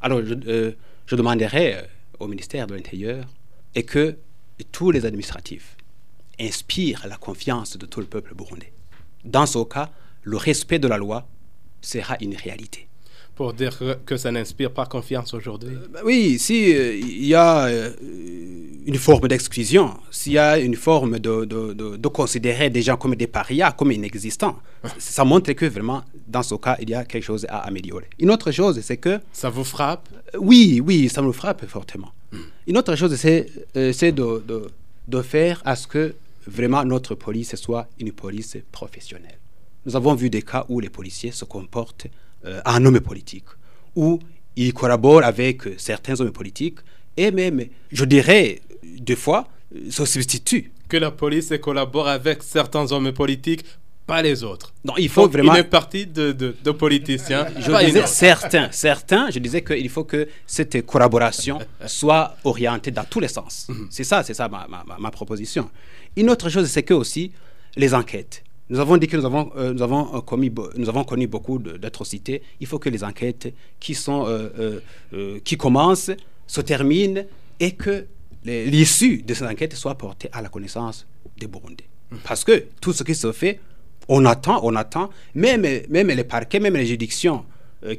Alors, je, euh, je demanderai euh, au ministère de l'Intérieur et que tous les administratifs inspirent la confiance de tout le peuple burundais. Dans ce cas, le respect de la loi sera une réalité. Pour dire que- ça n'inspire pas confiance aujourd'hui. Bah oui, si euh, il y a euh, une forme d'exclusion, s'il y a une forme de, de, de- de considérer des gens comme des parias, comme inexistants, ça montre que vraiment, dans ce cas, il y a quelque chose à améliorer. Une autre chose, c'est que Ça vous frappe? euh, Oui, oui, ça me frappe fortement. Une autre chose, c'est euh, de- de faire à ce que vraiment notre police soit une police professionnelle. Nous avons vu des cas où les policiers se comportent euh, en hommes politiques, où ils collaborent avec certains hommes politiques et même, je dirais, des fois, euh, se substituent. que la police collabore avec certains hommes politiques, pas les autres. Non, il faut Donc, vraiment... Une partie de, de, de politiciens, Je pas disais certains, certains, je disais qu'il faut que cette collaboration soit orientée dans tous les sens. C'est ça, c'est ça ma- ma- ma proposition. Une autre chose, c'est que aussi les enquêtes. Nous avons dit que nous avons, euh, nous avons, euh, commis, nous avons connu beaucoup d'atrocités. Il faut que les enquêtes qui, sont, euh, qui commencent se terminent et que l'issue de ces enquêtes soit portée à la connaissance des Burundais. Parce que tout ce qui se fait, on attend, on attend, même, même les parquets, même les juridictions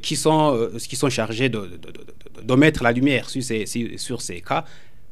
qui, sont, qui sont chargées de, de- de- de- de mettre la lumière sur ces, sur, ces cas,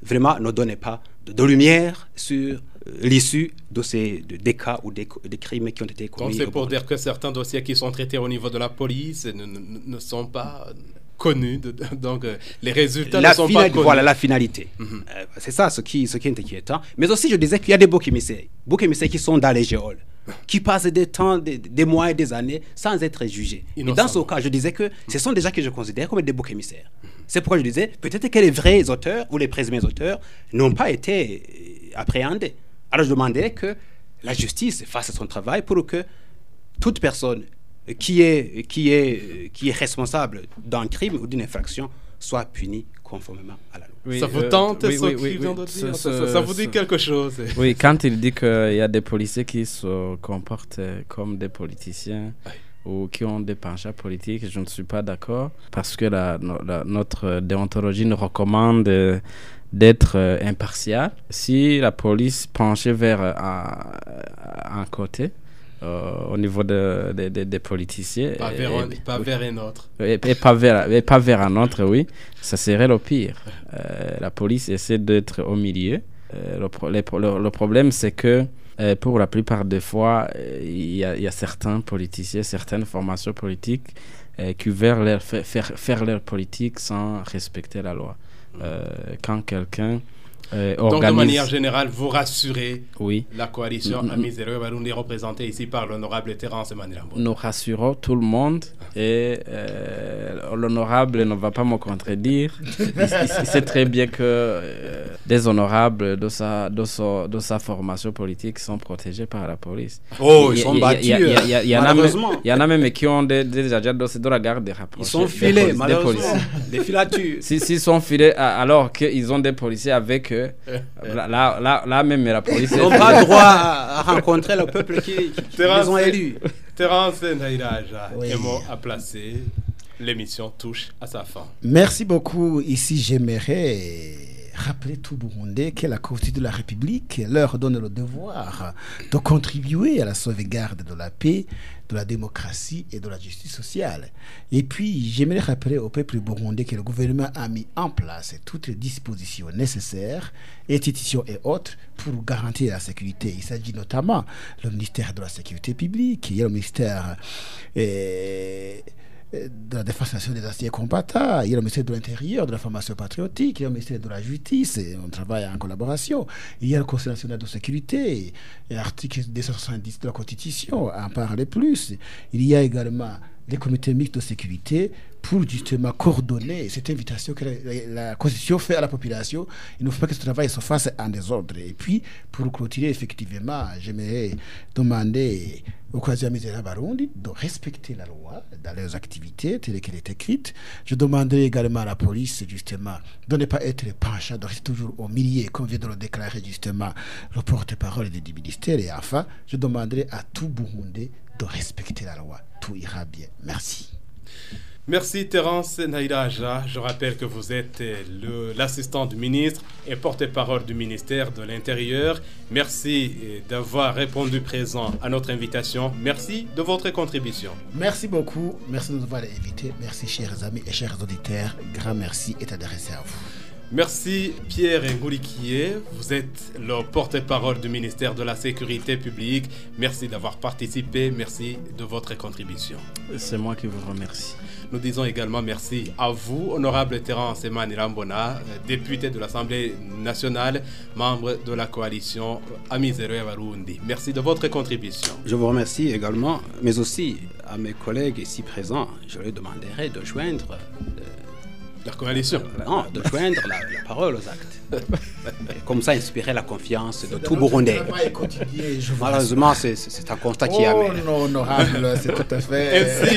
vraiment ne donnent pas de, lumière sur l'issue de ces, de- des cas ou des, des crimes qui ont été commis. Donc c'est pour dire que certains dossiers qui sont traités au niveau de la police ne, ne- ne sont pas connus. de- donc euh, les résultats la ne sont pas connus. voilà la finalité. Euh, c'est ça ce qui, ce qui est inquiétant. Mais aussi, je disais qu'il y a des boucs émissaires, boucs émissaires qui sont dans les géoles, qui passent des temps, des, des mois et des années sans être jugés. Et dans ce cas, je disais que ce sont des gens que je considère comme des boucs émissaires. C'est pourquoi je disais peut-être que les vrais auteurs ou les présumés auteurs n'ont pas été euh, appréhendés. Alors je demandais que la justice fasse son travail pour que toute personne qui est, qui est, qui est responsable d'un crime ou d'une infraction soit punie conformément à la loi. Oui, ça vous euh, tente oui, ce oui, qu'il oui, vient oui. de dire? Ça, ce- ça- ça vous dit ce- quelque chose? Oui, quand il dit qu'il y a des policiers qui se comportent euh, comme des politiciens ou qui ont des penchants politiques, je ne suis pas d'accord parce que la, no- la- notre déontologie nous recommande euh, d'être euh, impartial. Si la police penchait vers euh, un, un côté, euh, au niveau de- de- de- des politiciens, Pas et- vers, un, et- pas oui. vers un autre. et, et pas vers, et pas vers un autre, oui, ça serait le pire. Euh, la police essaie d'être au milieu. Euh, le, pro- les le- le problème, c'est que euh, pour la plupart des fois, il y, a- il y a certains politiciens, certaines formations politiques qui veulent leur fa- faire, faire leur politique sans respecter la loi. Euh, quand quelqu'un euh, Donc de manière générale, vous rassurez oui, la coalition Mm, mm. Amizero Barundi représentée ici par l'honorable Terence Manilambo. nous rassurons tout le monde et euh, l'honorable ne va pas me contredire. il, sait très bien que euh, des honorables de sa, de, sa, de sa formation politique sont protégés par la police. Oh, Il ils sont battus. il y en a même- malheureusement. Il y en a même qui ont des, des de, de la garde Ils rapprochés. sont filés, des malheureusement. Des filatures. Si- S'ils sont filés alors qu'ils ont des policiers avec eux, là, là, là, là même la police... Ils n'ont pas droit à, rencontrer le peuple qui, qui- les ont élus. Terence Ndairaja, Oui. mot à placer. L'émission touche à sa fin. Merci beaucoup. Ici, j'aimerais rappeler tout Burundais que la Constitution de la République leur donne le devoir de contribuer à la sauvegarde de la paix, de la démocratie et de la justice sociale. Et puis, j'aimerais rappeler au peuple burundais que le gouvernement a mis en place toutes les dispositions nécessaires, institutions et autres, pour garantir la sécurité. Il s'agit notamment le ministère de la Sécurité publique, il y a le ministère... euh, de la nationale des anciens combattants, il y a le ministère de l'Intérieur, de la formation patriotique, il y a le ministère de la Justice, et on travaille en collaboration, il y a le Conseil national de sécurité, l'article 270 de la Constitution en parle plus. Il y a également les comités mixtes de sécurité pour justement coordonner cette invitation que la, Constitution fait à la population. Il ne faut pas que ce travail se fasse en désordre. Et puis, pour clôturer, effectivement, j'aimerais demander au Kwazia Barundi de respecter la loi dans leurs activités telles qu'elle est écrite. Je demanderai également à la police, justement, de ne pas être penchant, de rester toujours au milieu, comme vient de le déclarer justement le porte-parole du ministère. Et enfin, je demanderai à tout Burundais de respecter la loi. Tout ira bien. Merci. Merci Terence Naïraja. Je rappelle que vous êtes l'assistant du ministre et porte-parole du ministère de l'Intérieur. Merci euh, d'avoir répondu présent à notre invitation. Merci de votre contribution. Merci beaucoup. Merci de nous avoir invités. Merci chers amis et chers auditeurs. Grand merci est adressé à vous. Merci Pierre Ngoulikié, vous êtes le porte-parole du ministère de la Sécurité publique. Merci d'avoir participé, merci de votre contribution. C'est moi qui vous remercie. Nous disons également merci à vous, honorable Terence Emmanuel Rambona, député de l'Assemblée nationale, membre de la coalition Amizero Warundi. Merci de votre contribution. Je vous remercie également, mais aussi à mes collègues ici présents. Je leur demanderai de joindre euh, la coalition. Non, de joindre la, parole aux actes. comme ça, inspirer la confiance de tout Burundais. Malheureusement, c'est un constat qui est amer. Oh non, honorable, c'est tout à fait ainsi,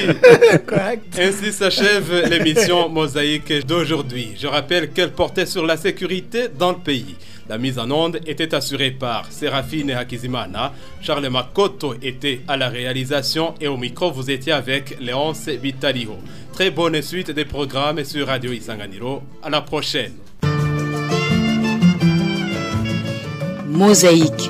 ainsi s'achève l'émission Mosaïque d'aujourd'hui. Je rappelle qu'elle portait sur la sécurité dans le pays. La mise en onde était assurée par Séraphine Hakizimana. Charles Makoto était à la réalisation et au micro, vous étiez avec Léonce Vitalio. Très bonne suite des programmes sur Radio Isanganiro. À la prochaine. Mosaïque